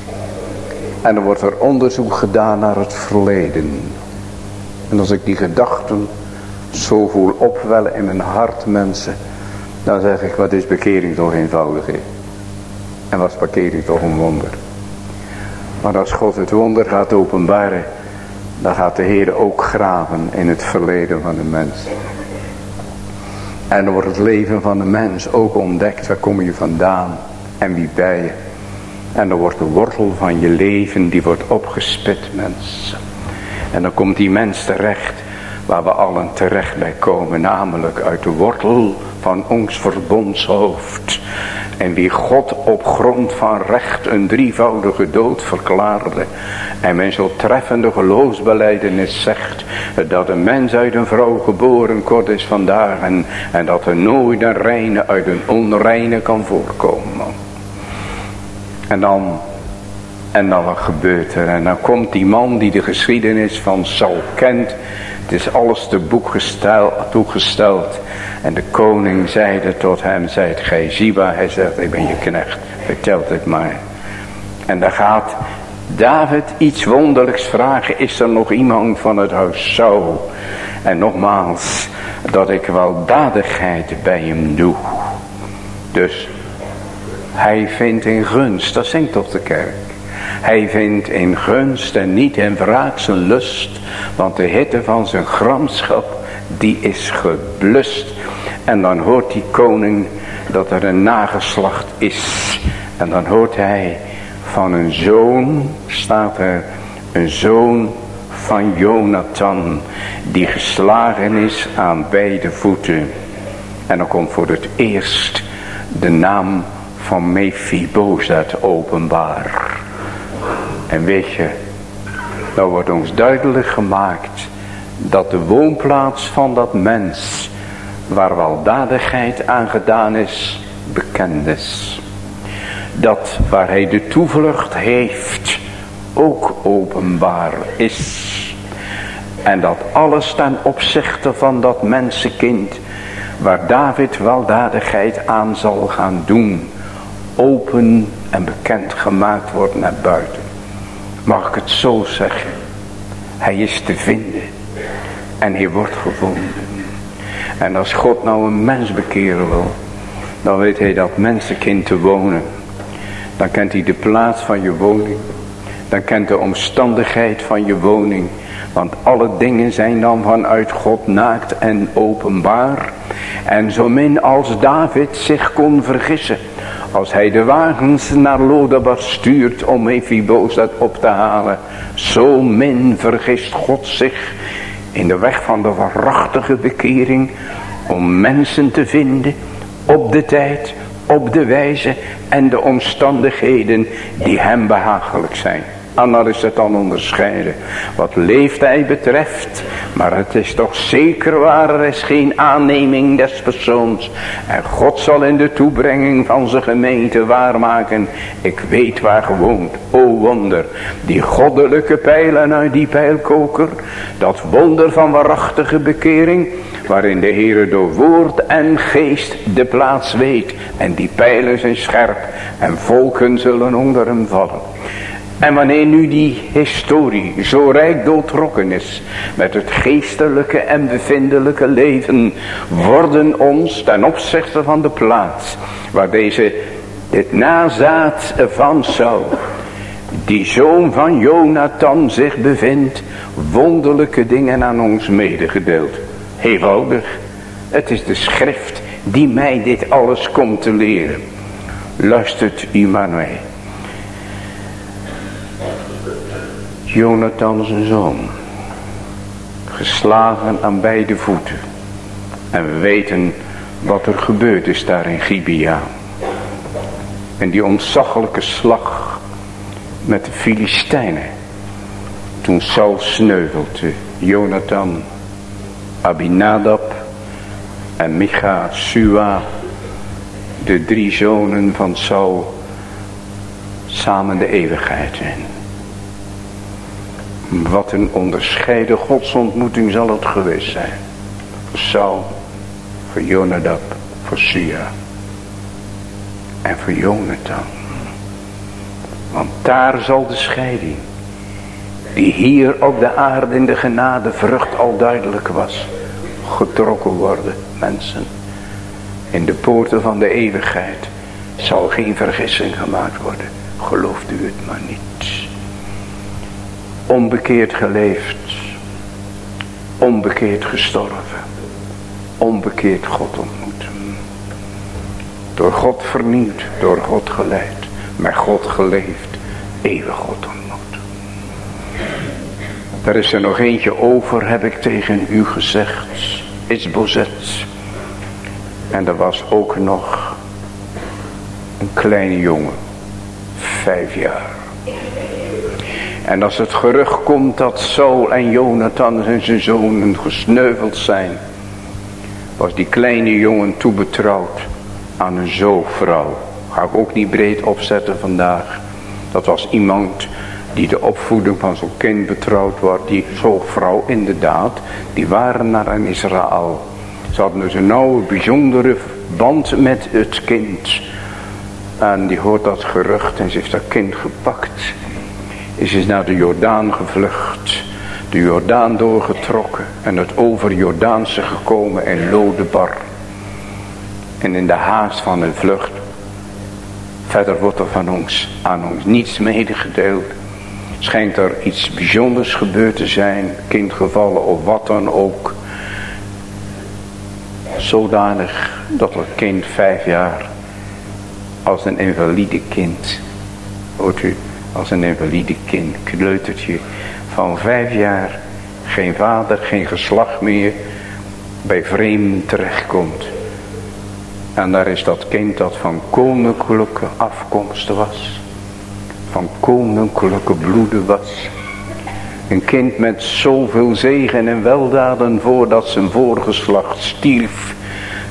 En er wordt er onderzoek gedaan naar het verleden. En als ik die gedachten zo voel opwellen in mijn hart mensen. Dan zeg ik wat is bekering toch eenvoudig is. En was bekering toch een wonder. Maar als God het wonder gaat openbaren, dan gaat de Heer ook graven in het verleden van de mens. En dan wordt het leven van de mens ook ontdekt. Waar kom je vandaan en wie bij je. En dan wordt de wortel van je leven, die wordt opgespit mensen. En dan komt die mens terecht waar we allen terecht bij komen. Namelijk uit de wortel van ons verbondshoofd. En wie God op grond van recht een drievoudige dood verklaarde. En men zo treffende geloofsbeleidenis zegt. Dat een mens uit een vrouw geboren kort is vandaag. En, en dat er nooit een reine uit een onreine kan voorkomen. En dan, en dan wat gebeurt er? En dan komt die man die de geschiedenis van Saul kent. Het is alles te boek gestel, toegesteld. En de koning zeide tot hem, zijt gij? Hij zegt, ik ben je knecht, vertel het maar. En daar gaat David iets wonderlijks vragen. Is er nog iemand van het huis zo? En nogmaals, dat ik wel dadigheid bij hem doe. Dus hij vindt in gunst, dat zingt toch de kerk. Hij vindt in gunst en niet in wraak zijn lust. Want de hitte van zijn gramschap, die is geblust. En dan hoort die koning dat er een nageslacht is. En dan hoort hij van een zoon, staat er, een zoon van Jonathan, die geslagen is aan beide voeten. En dan komt voor het eerst de naam van Mephibozet openbaar. En weet je, dan wordt ons duidelijk gemaakt dat de woonplaats van dat mens, waar weldadigheid aan gedaan is, bekend is. Dat waar hij de toevlucht heeft, ook openbaar is. En dat alles ten opzichte van dat mensenkind, waar David weldadigheid aan zal gaan doen, open en bekend gemaakt wordt naar buiten. Mag ik het zo zeggen? Hij is te vinden. En hij wordt gevonden. En als God nou een mens bekeren wil. Dan weet hij dat mensenkind te wonen. Dan kent hij de plaats van je woning. Dan kent de omstandigheid van je woning. Want alle dingen zijn dan vanuit God naakt en openbaar. En zo min als David zich kon vergissen. Als hij de wagens naar Lodabar stuurt om Mephibozet op te halen. Zo min vergist God zich in de weg van de waarachtige bekering. Om mensen te vinden op de tijd, op de wijze en de omstandigheden die hem behagelijk zijn. En is het dan onderscheiden. Wat leeftijd betreft. Maar het is toch zeker waar. Er is geen aanneming des persoons. En God zal in de toebrenging van zijn gemeente waarmaken. Ik weet waar gewoond. O wonder. Die goddelijke pijlen uit die pijlkoker. Dat wonder van waarachtige bekering. Waarin de Heere door woord en geest de plaats weet. En die pijlen zijn scherp. En volken zullen onder hem vallen. En wanneer nu die historie zo rijk doortrokken is met het geestelijke en bevindelijke leven, worden ons ten opzichte van de plaats waar deze, dit nazaat van Saul, die zoon van Jonathan zich bevindt, wonderlijke dingen aan ons medegedeeld. Eenvoudig, het is de schrift die mij dit alles komt te leren. Luistert u maar. Jonathan zijn zoon. Geslagen aan beide voeten. En we weten wat er gebeurd is daar in Gibea. En die ontzaglijke slag met de Filistijnen. Toen Saul sneuvelde. Jonathan, Abinadab en Micha, Sua. De drie zonen van Saul. Samen de eeuwigheid in. Wat een onderscheiden godsontmoeting zal het geweest zijn. Voor Saul, voor Jonadab, voor Sia. En voor Jonathan. Want daar zal de scheiding. Die hier op de aarde in de genade vrucht al duidelijk was. Getrokken worden mensen. In de poorten van de eeuwigheid zal geen vergissing gemaakt worden. Gelooft u het maar niet onbekeerd geleefd, onbekeerd gestorven, onbekeerd God ontmoet. Door God vernieuwd, door God geleid, met God geleefd, eeuwig God ontmoet. Er is er nog eentje over, heb ik tegen u gezegd, is Bozet. En er was ook nog een kleine jongen, vijf jaar. En als het gerucht komt dat Saul en Jonathan en zijn zonen gesneuveld zijn. Was die kleine jongen toebetrouwd aan een zoogvrouw. Ga ik ook niet breed opzetten vandaag. Dat was iemand die de opvoeding van zo'n kind betrouwd wordt. Die zoogvrouw inderdaad. Die waren naar een Israël. Ze hadden dus een nauwe bijzondere band met het kind. En die hoort dat gerucht en ze heeft dat kind gepakt. Is is naar de Jordaan gevlucht. De Jordaan doorgetrokken. En het over Jordaanse gekomen in Lodebar. En in de haast van hun vlucht. Verder wordt er van ons, aan ons niets medegedeeld. Schijnt er iets bijzonders gebeurd te zijn. Kind gevallen of wat dan ook. Zodanig dat het kind vijf jaar als een invalide kind. Hoort u, als een invalide kind, kleutertje van vijf jaar, geen vader, geen geslacht meer, bij vreemden terechtkomt. En daar is dat kind dat van koninklijke afkomst was. Van koninklijke bloeden was. Een kind met zoveel zegen en weldaden voordat zijn voorgeslacht stierf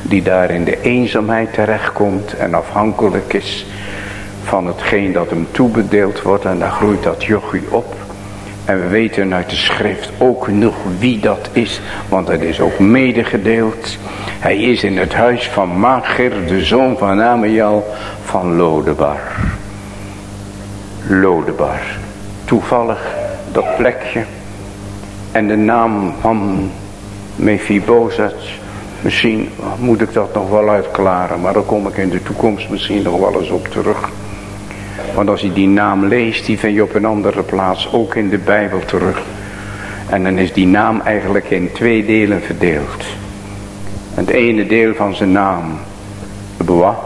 die daar in de eenzaamheid terechtkomt en afhankelijk is van hetgeen dat hem toebedeeld wordt en dan groeit dat jochie op. En we weten uit de schrift ook nog wie dat is, want het is ook medegedeeld. Hij is in het huis van Mager, de zoon van Amiel van Lodebar. Lodebar. Toevallig dat plekje. En de naam van Mephibozet Misschien moet ik dat nog wel uitklaren, maar daar kom ik in de toekomst misschien nog wel eens op terug. Want als je die naam leest, die vind je op een andere plaats ook in de Bijbel terug. En dan is die naam eigenlijk in twee delen verdeeld. Het ene deel van zijn naam, Boa,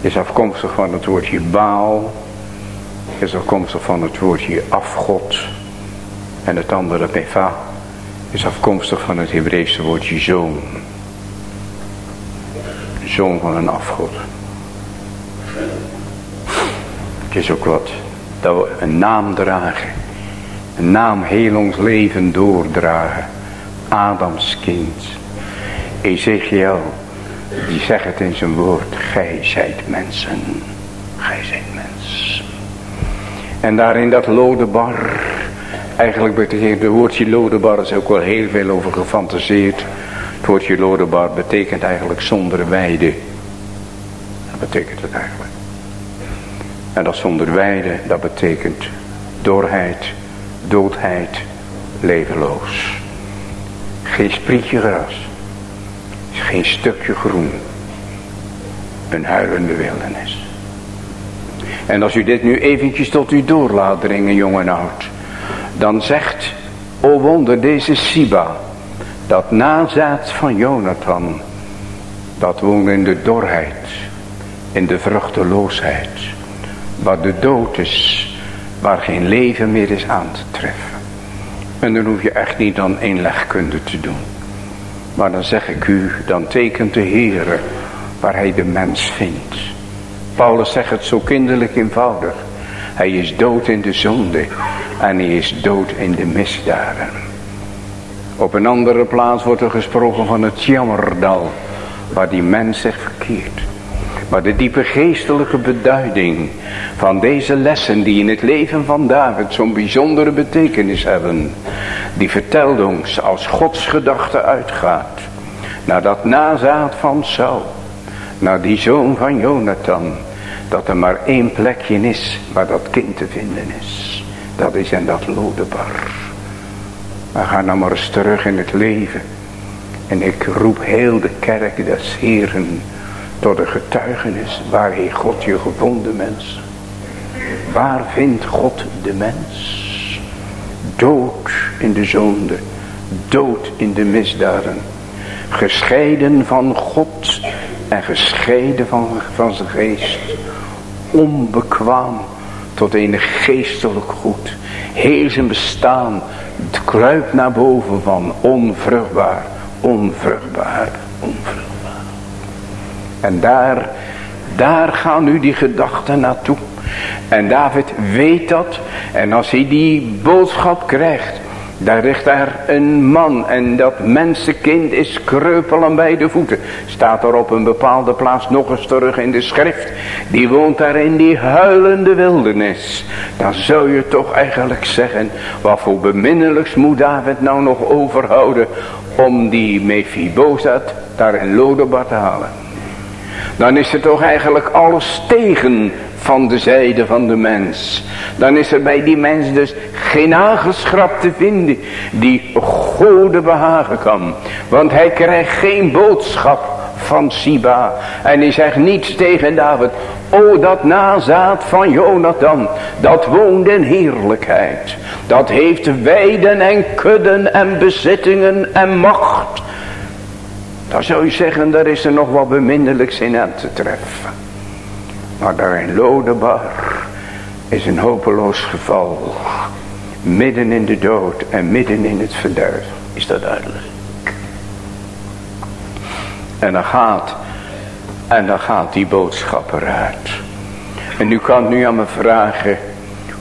is afkomstig van het woordje Baal. Is afkomstig van het woordje afgod. En het andere Beva is afkomstig van het Hebreeuwse woordje zoon. Zoon van een afgod. Het is ook wat dat we een naam dragen. Een naam heel ons leven doordragen. Adams kind. Ezekiel, die zegt het in zijn woord. Gij zijt mensen. Gij zijt mens. En daarin dat lodebar Eigenlijk betekent het woordje lodebar is ook wel heel veel over gefantaseerd. Het woordje lodebar betekent eigenlijk zonder weide. Dat betekent het eigenlijk. En dat zonder weide, dat betekent dorheid, doodheid, levenloos. Geen sprietje gras. Geen stukje groen. Een huilende wildernis. En als u dit nu eventjes tot u door laat dringen, jong en oud dan zegt, o wonder, deze Siba, dat nazaat van Jonathan, dat woont in de dorheid, in de vruchteloosheid, waar de dood is, waar geen leven meer is aan te treffen. En dan hoef je echt niet dan inlegkunde te doen. Maar dan zeg ik u, dan tekent de Heere waar hij de mens vindt. Paulus zegt het zo kinderlijk eenvoudig. Hij is dood in de zonde en hij is dood in de misdaden. Op een andere plaats wordt er gesproken van het jammerdal, waar die mens zich verkeert. Maar de diepe geestelijke beduiding van deze lessen die in het leven van David zo'n bijzondere betekenis hebben. Die vertelt ons als Gods gedachte uitgaat. Naar dat nazaad van Saul. Naar die zoon van Jonathan. Dat er maar één plekje is waar dat kind te vinden is. Dat is in dat lodebar. Maar ga nou maar eens terug in het leven. En ik roep heel de kerk des Heren tot de getuigenis. Waar God je gevonden mens? Waar vindt God de mens? Dood in de zonde. Dood in de misdaden. Gescheiden van God en gescheiden van, van zijn geest. Onbekwaam tot een geestelijk goed. Heel zijn bestaan kruipt naar boven van onvruchtbaar, onvruchtbaar, onvruchtbaar. En daar, daar gaan nu die gedachten naartoe. En David weet dat. En als hij die boodschap krijgt. Daar ligt daar een man en dat mensenkind is kreupel aan beide voeten. Staat er op een bepaalde plaats nog eens terug in de schrift. Die woont daar in die huilende wildernis. Dan zou je toch eigenlijk zeggen, wat voor beminnelijks moet David nou nog overhouden om die Mephibozet daar in Lodebar te halen. Dan is er toch eigenlijk alles tegen van de zijde van de mens. Dan is er bij die mens dus geen aangeschrapt te vinden die gode behagen kan. Want hij krijgt geen boodschap van Siba. En hij zegt niets tegen David. O dat nazaat van Jonathan. Dat woont in heerlijkheid. Dat heeft weiden en kudden en bezittingen en macht. Dan zou je zeggen, daar is er nog wat beminnelijks in aan te treffen. Maar daar in Lodebar is een hopeloos geval. Midden in de dood en midden in het verderf. Is dat duidelijk? En dan gaat, en dan gaat die boodschap eruit. En u kan nu aan me vragen,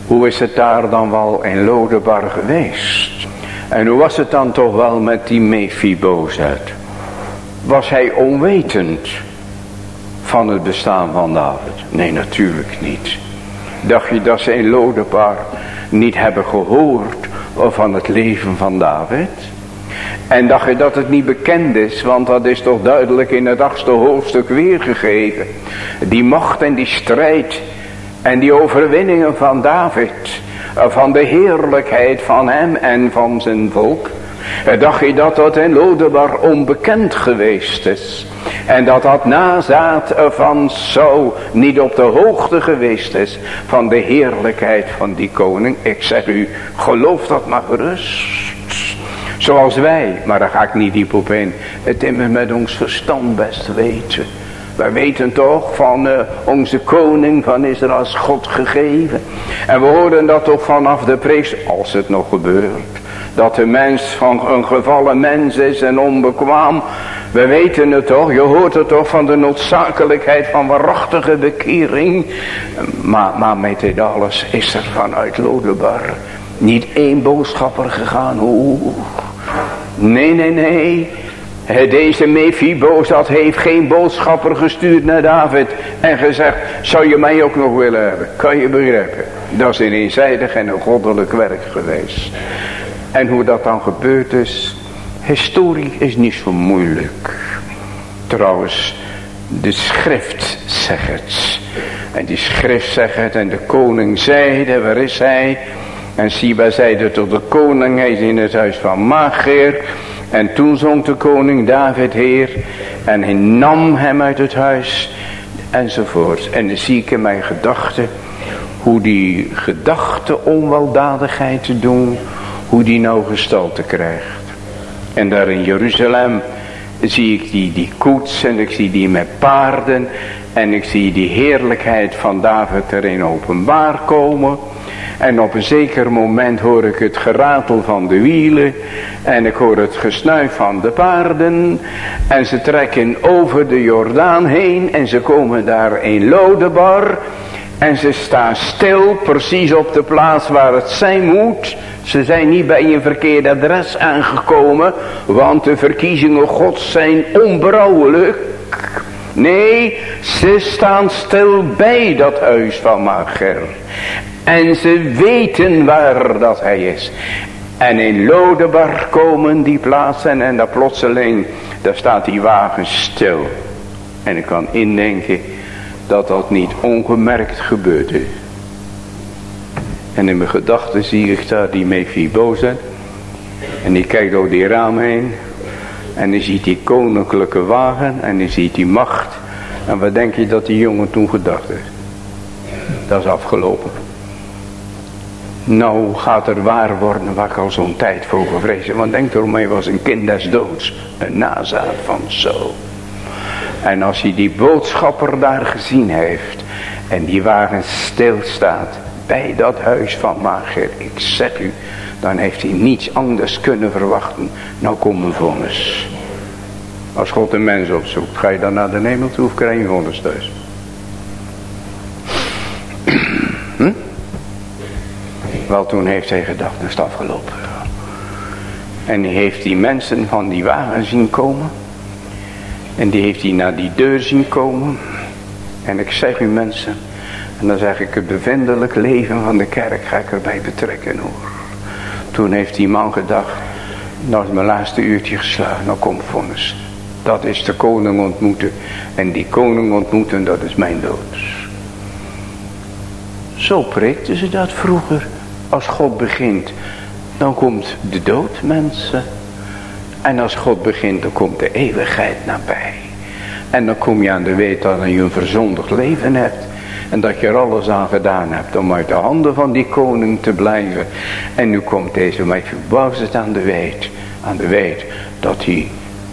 hoe is het daar dan wel in Lodebar geweest? En hoe was het dan toch wel met die Mephibozet? Was hij onwetend van het bestaan van David? Nee, natuurlijk niet. Dacht je dat ze in niet hebben gehoord van het leven van David? En dacht je dat het niet bekend is, want dat is toch duidelijk in het achtste hoofdstuk weergegeven. Die macht en die strijd en die overwinningen van David, van de heerlijkheid van hem en van zijn volk. Dacht je dat dat in Lodebar onbekend geweest is? En dat dat nazaat van zo niet op de hoogte geweest is van de heerlijkheid van die koning? Ik zeg u, geloof dat maar gerust. Zoals wij, maar daar ga ik niet diep op in, het immer met ons verstand best weten. Wij weten toch van uh, onze koning van Israël God gegeven. En we horen dat toch vanaf de prees, als het nog gebeurt. Dat de mens van een gevallen mens is en onbekwaam. We weten het toch, je hoort het toch van de noodzakelijkheid van waarachtige bekering. Maar, maar met dit alles is er vanuit Lodebar niet één boodschapper gegaan. Hoe? Nee, nee, nee. Deze Mephibozat heeft geen boodschapper gestuurd naar David. En gezegd, zou je mij ook nog willen hebben? Kan je begrijpen? Dat is een eenzijdig en een goddelijk werk geweest. En hoe dat dan gebeurd is. Historie is niet zo moeilijk. Trouwens, de schrift zegt het. En die schrift zegt het. En de koning zeide, waar is hij? En Siba zeide tot de koning, hij is in het huis van Mager. En toen zong de koning David heer. En hij nam hem uit het huis. Enzovoort. En dan zie ik in mijn gedachten. Hoe die gedachte onweldadigheid te doen. Hoe die nou gestalte krijgt. En daar in Jeruzalem zie ik die, die koets en ik zie die met paarden. En ik zie die heerlijkheid van David erin openbaar komen. En op een zeker moment hoor ik het geratel van de wielen. En ik hoor het gesnuif van de paarden. En ze trekken over de Jordaan heen. En ze komen daar in Lodebar. En ze staan stil precies op de plaats waar het zijn moet. Ze zijn niet bij een verkeerd adres aangekomen. Want de verkiezingen gods zijn onbrouwelijk. Nee, ze staan stil bij dat huis van Mager. En ze weten waar dat hij is. En in Lodebar komen die plaatsen en daar plotseling, daar staat die wagen stil. En ik kan indenken dat dat niet ongemerkt gebeurde. En in mijn gedachten zie ik daar die Mephibozet. En die kijkt door die raam heen. En die ziet die koninklijke wagen. En die ziet die macht. En wat denk je dat die jongen toen gedacht heeft? Dat is afgelopen. Nou gaat er waar worden waar ik al zo'n tijd voor gevreesd Want denk erom, hij was een kind des doods. Een nazaat van zo. En als hij die boodschapper daar gezien heeft. En die wagen stilstaat bij dat huis van Mager. Ik zeg u, dan heeft hij niets anders kunnen verwachten. Nou komt een vonnis. Als God een mens opzoekt, ga je dan naar de hemel toe of krijg je een vonnis thuis? hm? Wel, toen heeft hij gedacht, dat is het afgelopen. En heeft die mensen van die wagen zien komen. En die heeft hij naar die deur zien komen. En ik zeg u mensen, en dan zeg ik het bevindelijk leven van de kerk ga ik erbij betrekken hoor. Toen heeft die man gedacht, nou is mijn laatste uurtje geslagen, nou komt vonnis. Dat is de koning ontmoeten. En die koning ontmoeten, dat is mijn dood. Zo preekten ze dat vroeger. Als God begint, dan komt de dood mensen. En als God begint, dan komt de eeuwigheid nabij. En dan kom je aan de weet dat je een verzondigd leven hebt. En dat je er alles aan gedaan hebt om uit de handen van die koning te blijven. En nu komt deze het aan de weet. Aan de weet dat hij,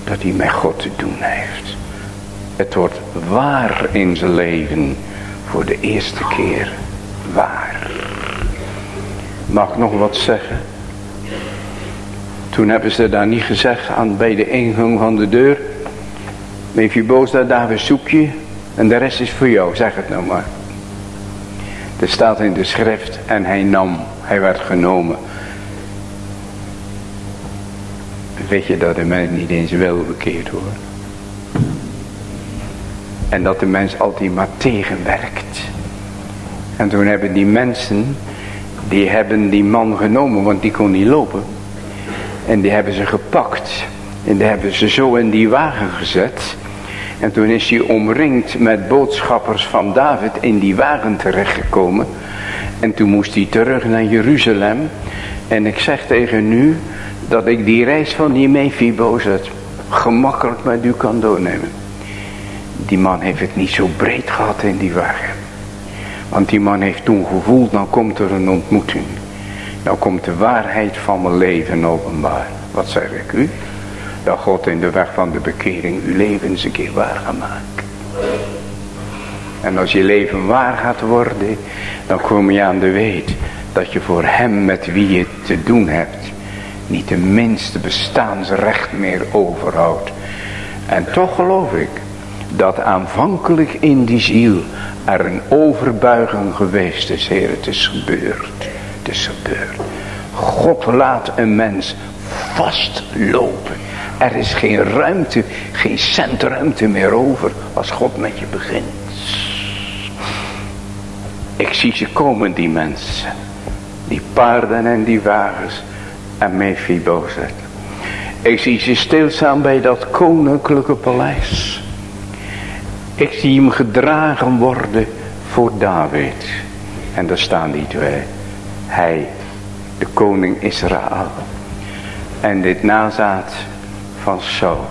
dat hij met God te doen heeft. Het wordt waar in zijn leven. Voor de eerste keer waar. Mag ik nog wat zeggen? Toen hebben ze daar niet gezegd aan bij de ingang van de deur. boos daar zoek je. En de rest is voor jou, zeg het nou maar. Er staat in de schrift en hij nam, hij werd genomen. Weet je dat de mens niet eens wel bekeerd wordt? En dat de mens altijd maar tegenwerkt. En toen hebben die mensen, die hebben die man genomen, want die kon niet lopen. En die hebben ze gepakt. En die hebben ze zo in die wagen gezet. En toen is hij omringd met boodschappers van David in die wagen terechtgekomen. En toen moest hij terug naar Jeruzalem. En ik zeg tegen u dat ik die reis van die Mephibozet gemakkelijk met u kan doornemen. Die man heeft het niet zo breed gehad in die wagen. Want die man heeft toen gevoeld, dan komt er een ontmoeting. Dan komt de waarheid van mijn leven openbaar. Wat zeg ik u? Dat God in de weg van de bekering uw leven eens een keer waar gaat maken. En als je leven waar gaat worden, dan kom je aan de weet dat je voor hem met wie je te doen hebt, niet de minste bestaansrecht meer overhoudt. En toch geloof ik dat aanvankelijk in die ziel er een overbuiging geweest is. Heer, het is gebeurd. Het is gebeurd. God laat een mens vastlopen. Er is geen ruimte, geen centruimte meer over als God met je begint. Ik zie ze komen, die mensen. Die paarden en die wagens. En Mephibozet. Ik zie ze stilstaan bij dat koninklijke paleis. Ik zie hem gedragen worden voor David. En daar staan die twee. Hij, de koning Israël. En dit nazaat van Saul.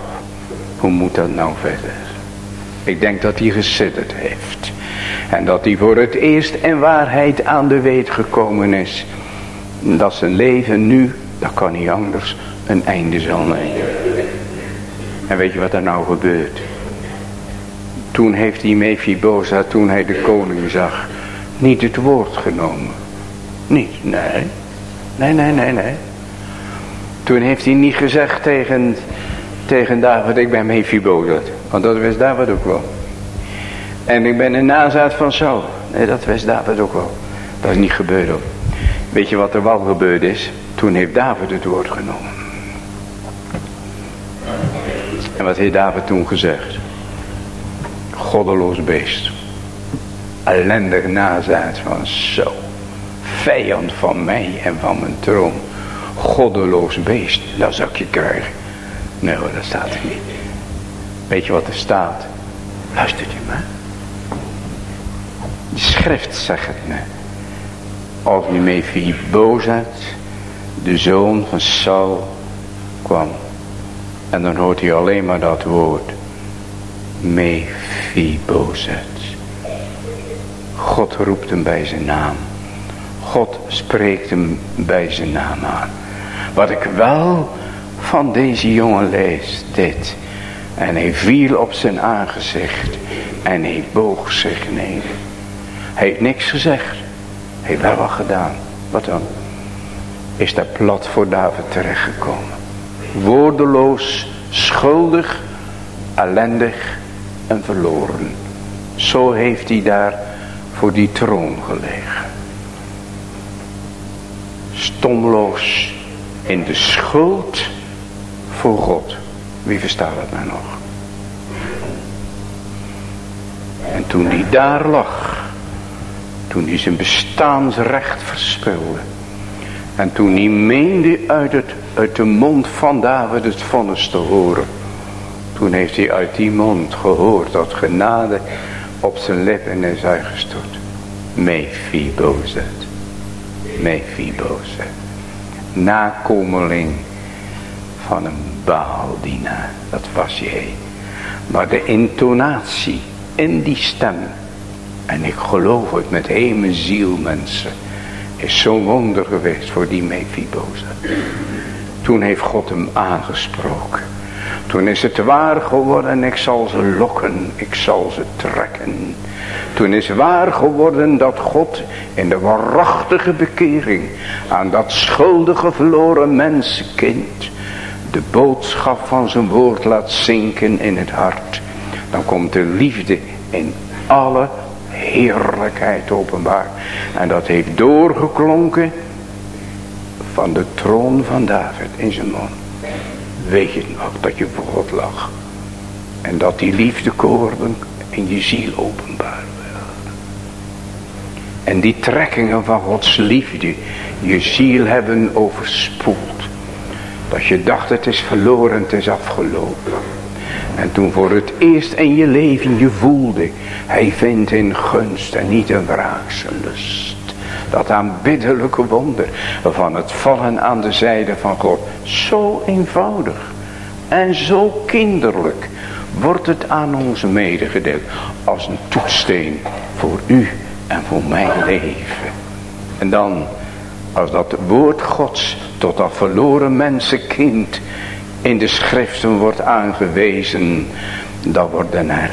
Hoe moet dat nou verder? Ik denk dat hij gesidderd heeft. En dat hij voor het eerst in waarheid aan de weet gekomen is. Dat zijn leven nu, dat kan niet anders, een einde zal nemen. En weet je wat er nou gebeurt? Toen heeft hij Mephiboza, toen hij de koning zag, niet het woord genomen. Niet, nee. Nee, nee, nee, nee. Toen heeft hij niet gezegd tegen, tegen David, ik ben Mephibozet. Want dat wist David ook wel. En ik ben een nazaat van Saul. Nee, dat wist David ook wel. Dat is niet gebeurd. Weet je wat er wel gebeurd is? Toen heeft David het woord genomen. En wat heeft David toen gezegd? goddeloos beest. Ellendig nazaat van zo. Vijand van mij en van mijn troon. Goddeloos beest. Dat zou ik je krijgen. Nee hoor, dat staat er niet. Weet je wat er staat? Luistert u maar. De schrift zegt het me. Als nu Mephibozet, de zoon van Saul, kwam. En dan hoort hij alleen maar dat woord. Mephibozet. God roept hem bij zijn naam. God spreekt hem bij zijn naam aan. Wat ik wel van deze jongen lees, dit. En hij viel op zijn aangezicht en hij boog zich neder. Hij heeft niks gezegd. Hij heeft wel wat gedaan. Wat dan? Is daar plat voor David terechtgekomen. Woordeloos, schuldig, ellendig en verloren. Zo heeft hij daar voor die troon gelegen. Stomloos in de schuld voor God. Wie verstaat dat nou nog? En toen hij daar lag, toen hij zijn bestaansrecht verspilde, en toen hij meende uit, het, uit de mond van David het vonnis te horen, Toen heeft hij uit die mond gehoord dat genade op zijn lippen is uitgestort. Mephibozet. Mephibozet. Nakomeling van een baaldienaar. Dat was jij. Maar de intonatie in die stem. En ik geloof het met hele ziel mensen. Is zo'n wonder geweest voor die Mephibozet. Toen heeft God hem aangesproken. Toen is het waar geworden, ik zal ze lokken, ik zal ze trekken. Toen is waar geworden dat God in de waarachtige bekering aan dat schuldige verloren mensenkind de boodschap van zijn woord laat zinken in het hart. Dan komt de liefde in alle heerlijkheid openbaar. En dat heeft doorgeklonken van de troon van David in zijn mond. Weet je nog dat je voor God lag. En dat die liefdekoorden in je ziel openbaar werden. En die trekkingen van Gods liefde je ziel hebben overspoeld. Dat je dacht het is verloren, het is afgelopen. En toen voor het eerst in je leven je voelde. Hij vindt in gunst en niet een wraakselust. Dat aanbiddelijke wonder van het vallen aan de zijde van God. Zo eenvoudig en zo kinderlijk wordt het aan ons medegedeeld. Als een toetsteen voor u en voor mijn leven. En dan als dat woord gods tot dat verloren mensenkind in de schriften wordt aangewezen. Dan worden er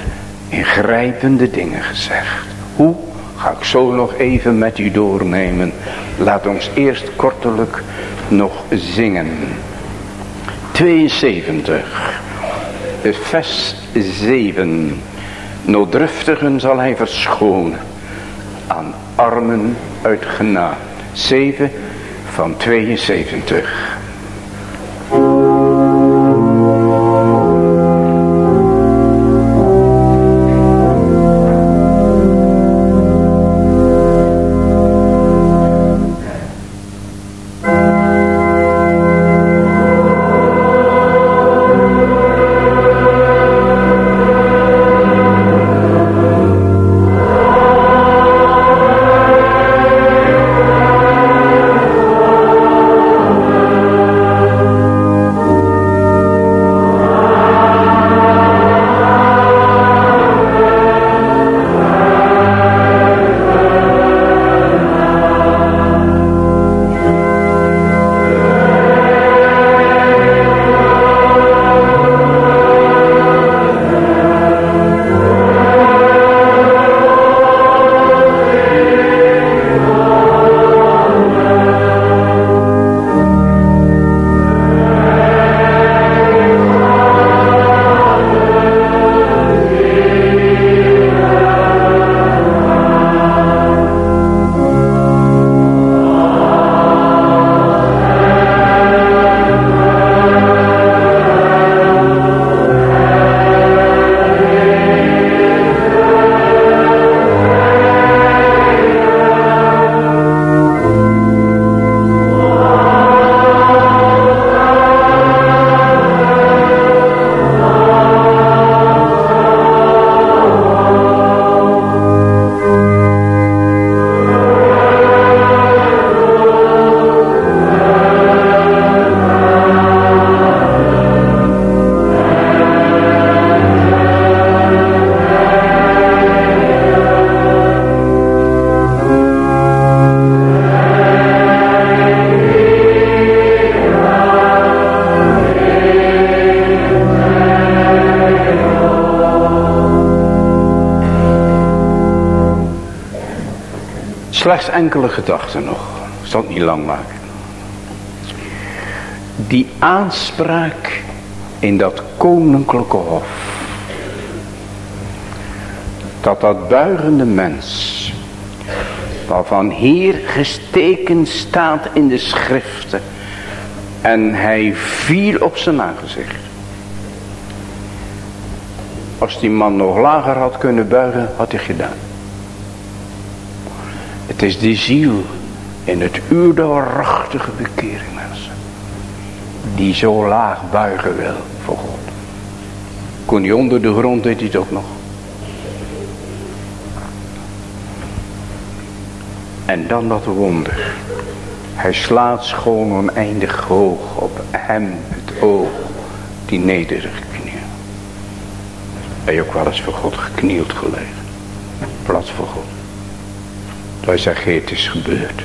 ingrijpende dingen gezegd. Hoe Ga ik zo nog even met u doornemen. Laat ons eerst kortelijk nog zingen. 72. Vers 7. Nooddruftigen zal hij verschonen. Aan armen uit genade. 7 van 72. Slechts enkele gedachten nog. Ik zal het niet lang maken. Die aanspraak in dat koninklijke hof. Dat dat buigende mens. Waarvan hier gesteken staat in de schriften. En hij viel op zijn aangezicht. Als die man nog lager had kunnen buigen, had hij gedaan. Het is die ziel in het uur de waarachtige bekering mensen. Die zo laag buigen wil voor God. Kon hij onder de grond, deed hij het ook nog. En dan dat wonder. Hij slaat schoon oneindig hoog op hem het oog die nederig knielt. Je ook wel eens voor God geknield gelegen? Het is gebeurd.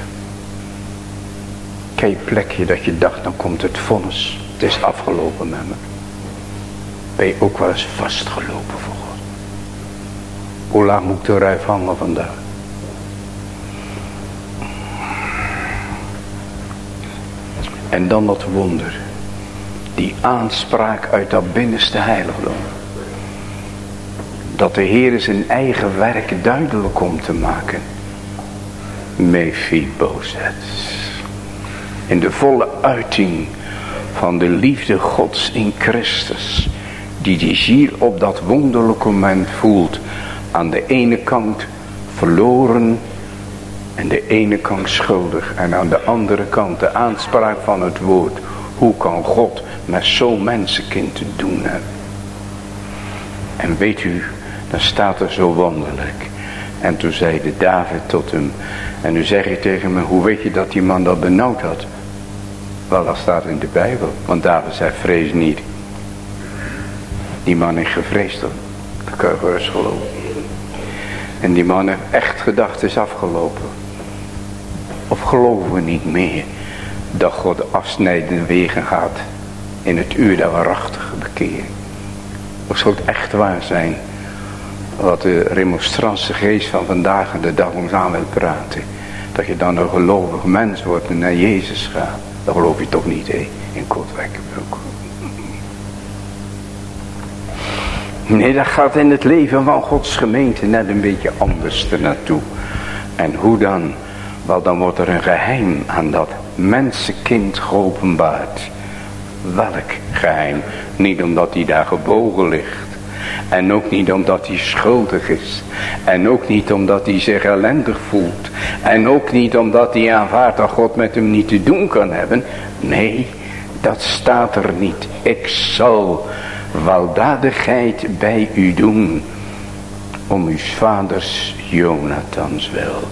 Kijk plekje dat je dacht, dan komt het vonnis. Het is afgelopen met me. Ben je ook wel eens vastgelopen voor God? Hoe lang moet ik de ruif hangen vandaag? En dan dat wonder. Die aanspraak uit dat binnenste heiligdom. Dat de Heer zijn eigen werk duidelijk komt te maken. Mephibozet. In de volle uiting van de liefde gods in Christus. Die die ziel op dat wonderlijke moment voelt. Aan de ene kant verloren en de ene kant schuldig en aan de andere kant de aanspraak van het woord. Hoe kan God met zo'n mensenkind te doen hebben? En weet u, dan staat er zo wonderlijk. En toen zeide David tot hem. En nu zeg je tegen me, hoe weet je dat die man dat benauwd had? Wel, dat staat in de Bijbel. Want David zei, vrees niet. Die man is gevreesd hoor. Dat kan geloven. En die man heeft echt gedacht is afgelopen. Of geloven we niet meer dat God de afsnijdende wegen gaat in het uur der waarachtige bekering. Of zou het echt waar zijn wat de remonstrantse geest van vandaag en de dag ons aan wil praten. Dat je dan een gelovig mens wordt en naar Jezus gaat. Dat geloof je toch niet hé, in Kotwijkenbroek. Nee, dat gaat in het leven van Gods gemeente net een beetje anders ernaartoe. En hoe dan? Wel, dan wordt er een geheim aan dat mensenkind geopenbaard. Welk geheim? Niet omdat hij daar gebogen ligt. En ook niet omdat hij schuldig is. En ook niet omdat hij zich ellendig voelt. En ook niet omdat hij aanvaardt dat God met hem niet te doen kan hebben. Nee, dat staat er niet. Ik zal weldadigheid bij u doen. Om uw vaders Jonathans wil.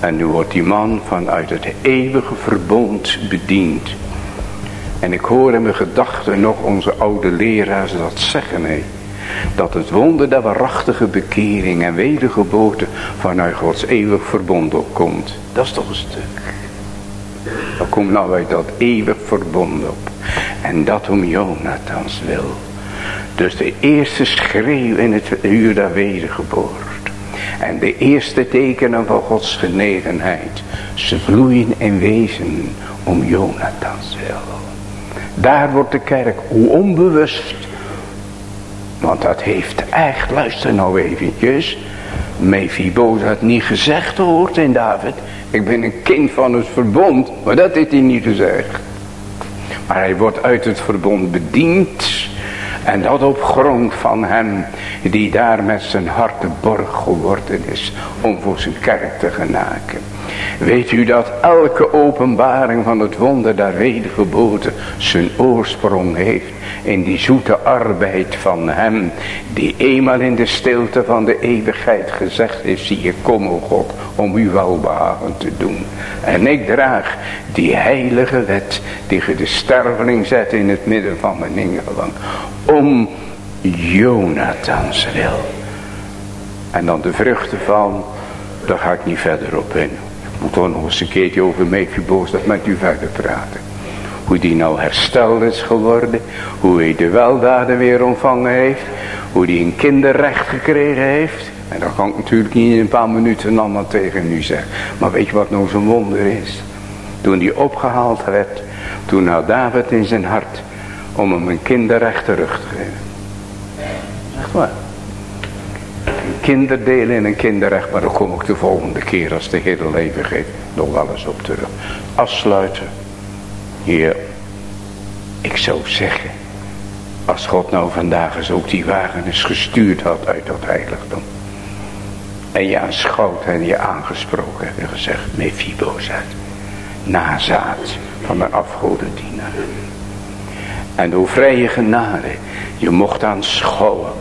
En nu wordt die man vanuit het eeuwige verbond bediend. En ik hoor in mijn gedachten nog onze oude leraars dat zeggen. Hé. Dat het wonder der waarachtige bekering en wedergeboorte vanuit Gods eeuwig verbond opkomt. Dat is toch een stuk. Dan komt nou uit dat eeuwig verbond op. En dat om Jonathans wil. Dus de eerste schreeuw in het uur der wedergeboorte. En de eerste tekenen van Gods genegenheid. Ze vloeien in wezen om Jonathans wil. Daar wordt de kerk hoe onbewust. Want dat heeft echt, luister nou eventjes. Had niet gezegd hoort in David. Ik ben een kind van het verbond. Maar dat heeft hij niet gezegd. Maar hij wordt uit het verbond bediend. En dat op grond van hem die daar met zijn hart borg geworden is om voor zijn kerk te genaken. Weet u dat elke openbaring van het wonder der wedergeboorte zijn oorsprong heeft in die zoete arbeid van hem die eenmaal in de stilte van de eeuwigheid gezegd heeft, zie je kom o God om uw welbehagen te doen. En ik draag die heilige wet die je de sterveling zet in het midden van mijn ingelang om Jonathans wil. En dan de vruchten van, daar ga ik niet verder op in. Moet toch nog eens een keertje over dat met u verder praten. Hoe die nou hersteld is geworden. Hoe hij de weldaden weer ontvangen heeft. Hoe die een kinderrecht gekregen heeft. En dat kan ik natuurlijk niet in een paar minuten allemaal tegen u zeggen. Maar weet je wat nou zo'n wonder is? Toen die opgehaald werd. Toen had David in zijn hart. Om hem een kinderrecht terug te geven. Echt waar. Kinderdelen en een kinderrecht. Maar daar kom ik de volgende keer als de Heer leven geeft. Nog eens op terug. Afsluiten. Hier, ik zou zeggen, als God nou vandaag eens ook die wagen eens gestuurd had uit dat heiligdom. En je aanschouwt en je aangesproken en gezegd, Mephibozet, nazaat van een afgodendienaar. En door vrije genade, je mocht aanschouwen.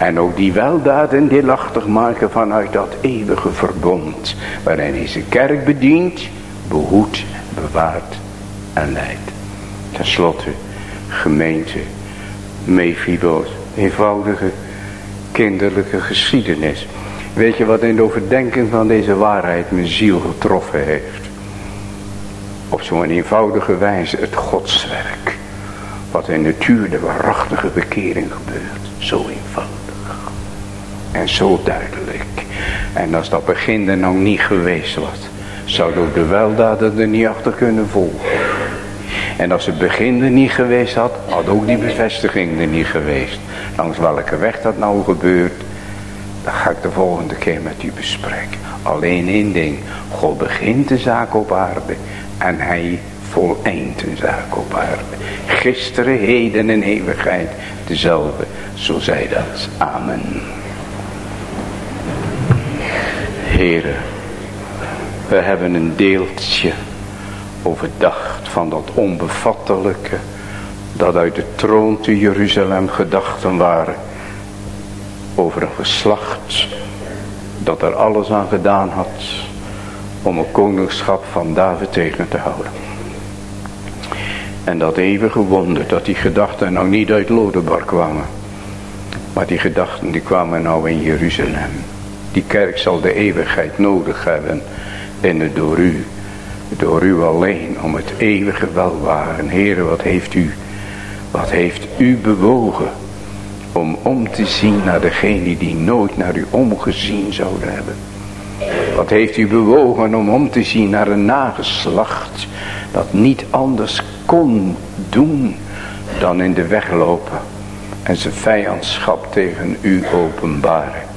En ook die weldaden deelachtig maken vanuit dat eeuwige verbond. Waarin hij zijn kerk bedient, behoedt, bewaart en leidt. Ten slotte, gemeente, Mephibos, eenvoudige kinderlijke geschiedenis. Weet je wat in de overdenking van deze waarheid mijn ziel getroffen heeft? Op zo'n eenvoudige wijze het godswerk. Wat in natuur de waarachtige bekering gebeurt. Zo eenvoudig. En zo duidelijk. En als dat begin er nou niet geweest was. Zou ook de weldaden er niet achter kunnen volgen. En als het begin er niet geweest had. Had ook die bevestiging er niet geweest. Langs welke weg dat nou gebeurt. Dat ga ik de volgende keer met u bespreken. Alleen één ding. God begint de zaak op aarde. En hij voleind de zaak op aarde. Gisteren, heden en eeuwigheid. Dezelfde. Zo zei dat. Amen. Heren. We hebben een deeltje overdacht van dat onbevattelijke. Dat uit de troon te Jeruzalem gedachten waren over een geslacht dat er alles aan gedaan had om een koningschap van David tegen te houden. En dat eeuwige wonder dat die gedachten nou niet uit Lodebar kwamen. Maar die gedachten die kwamen nou in Jeruzalem. Die kerk zal de eeuwigheid nodig hebben. En het door u. Door u alleen om het eeuwige welwaren. Heren wat heeft u. Wat heeft u bewogen om om te zien naar degene die nooit naar u omgezien zouden hebben. Wat heeft u bewogen om om te zien naar een nageslacht dat niet anders kon doen dan in de weg lopen en zijn vijandschap tegen u openbaren.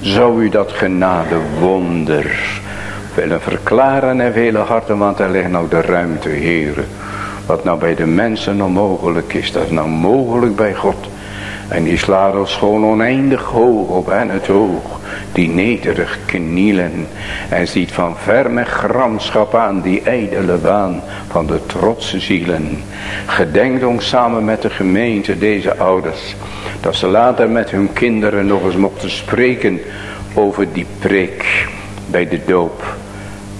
Zou u dat genade wonder willen verklaren en vele harten, want er ligt nou de ruimte, heren. Wat nou bij de mensen onmogelijk is, dat is nou mogelijk bij God. En die slaat ons gewoon oneindig hoog op en het oog. Die nederig knielen. En ziet van ver met gramschap aan die ijdele baan van de trotse zielen. Gedenkt ons samen met de gemeente deze ouders. Dat ze later met hun kinderen nog eens mochten spreken over die preek bij de doop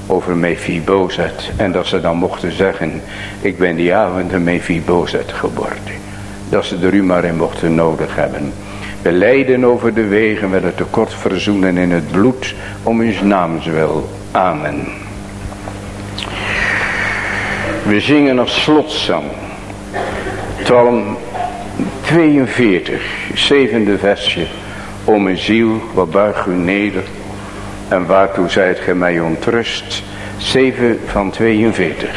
over Mephibozet. En dat ze dan mochten zeggen, ik ben die avond een Mephibozet geworden dat ze er u maar in mochten nodig hebben. We lijden over de wegen het tekort verzoenen in het bloed om uw naams wil. Amen. We zingen als slotzang. Psalm 42, zevende versje. O mijn ziel, wat buig u neder. En waartoe zijt gij mij ontrust. 7 van 42.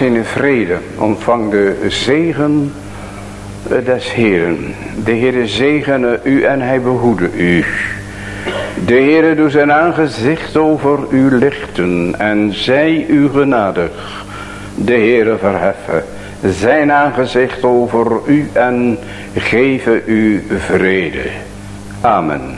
In vrede. Ontvang de zegen des Heeren. De Heere zegene u en hij behoede u. De Heere doet zijn aangezicht over u lichten en zij u genadig. De Heere verheffen zijn aangezicht over u en geven u vrede. Amen.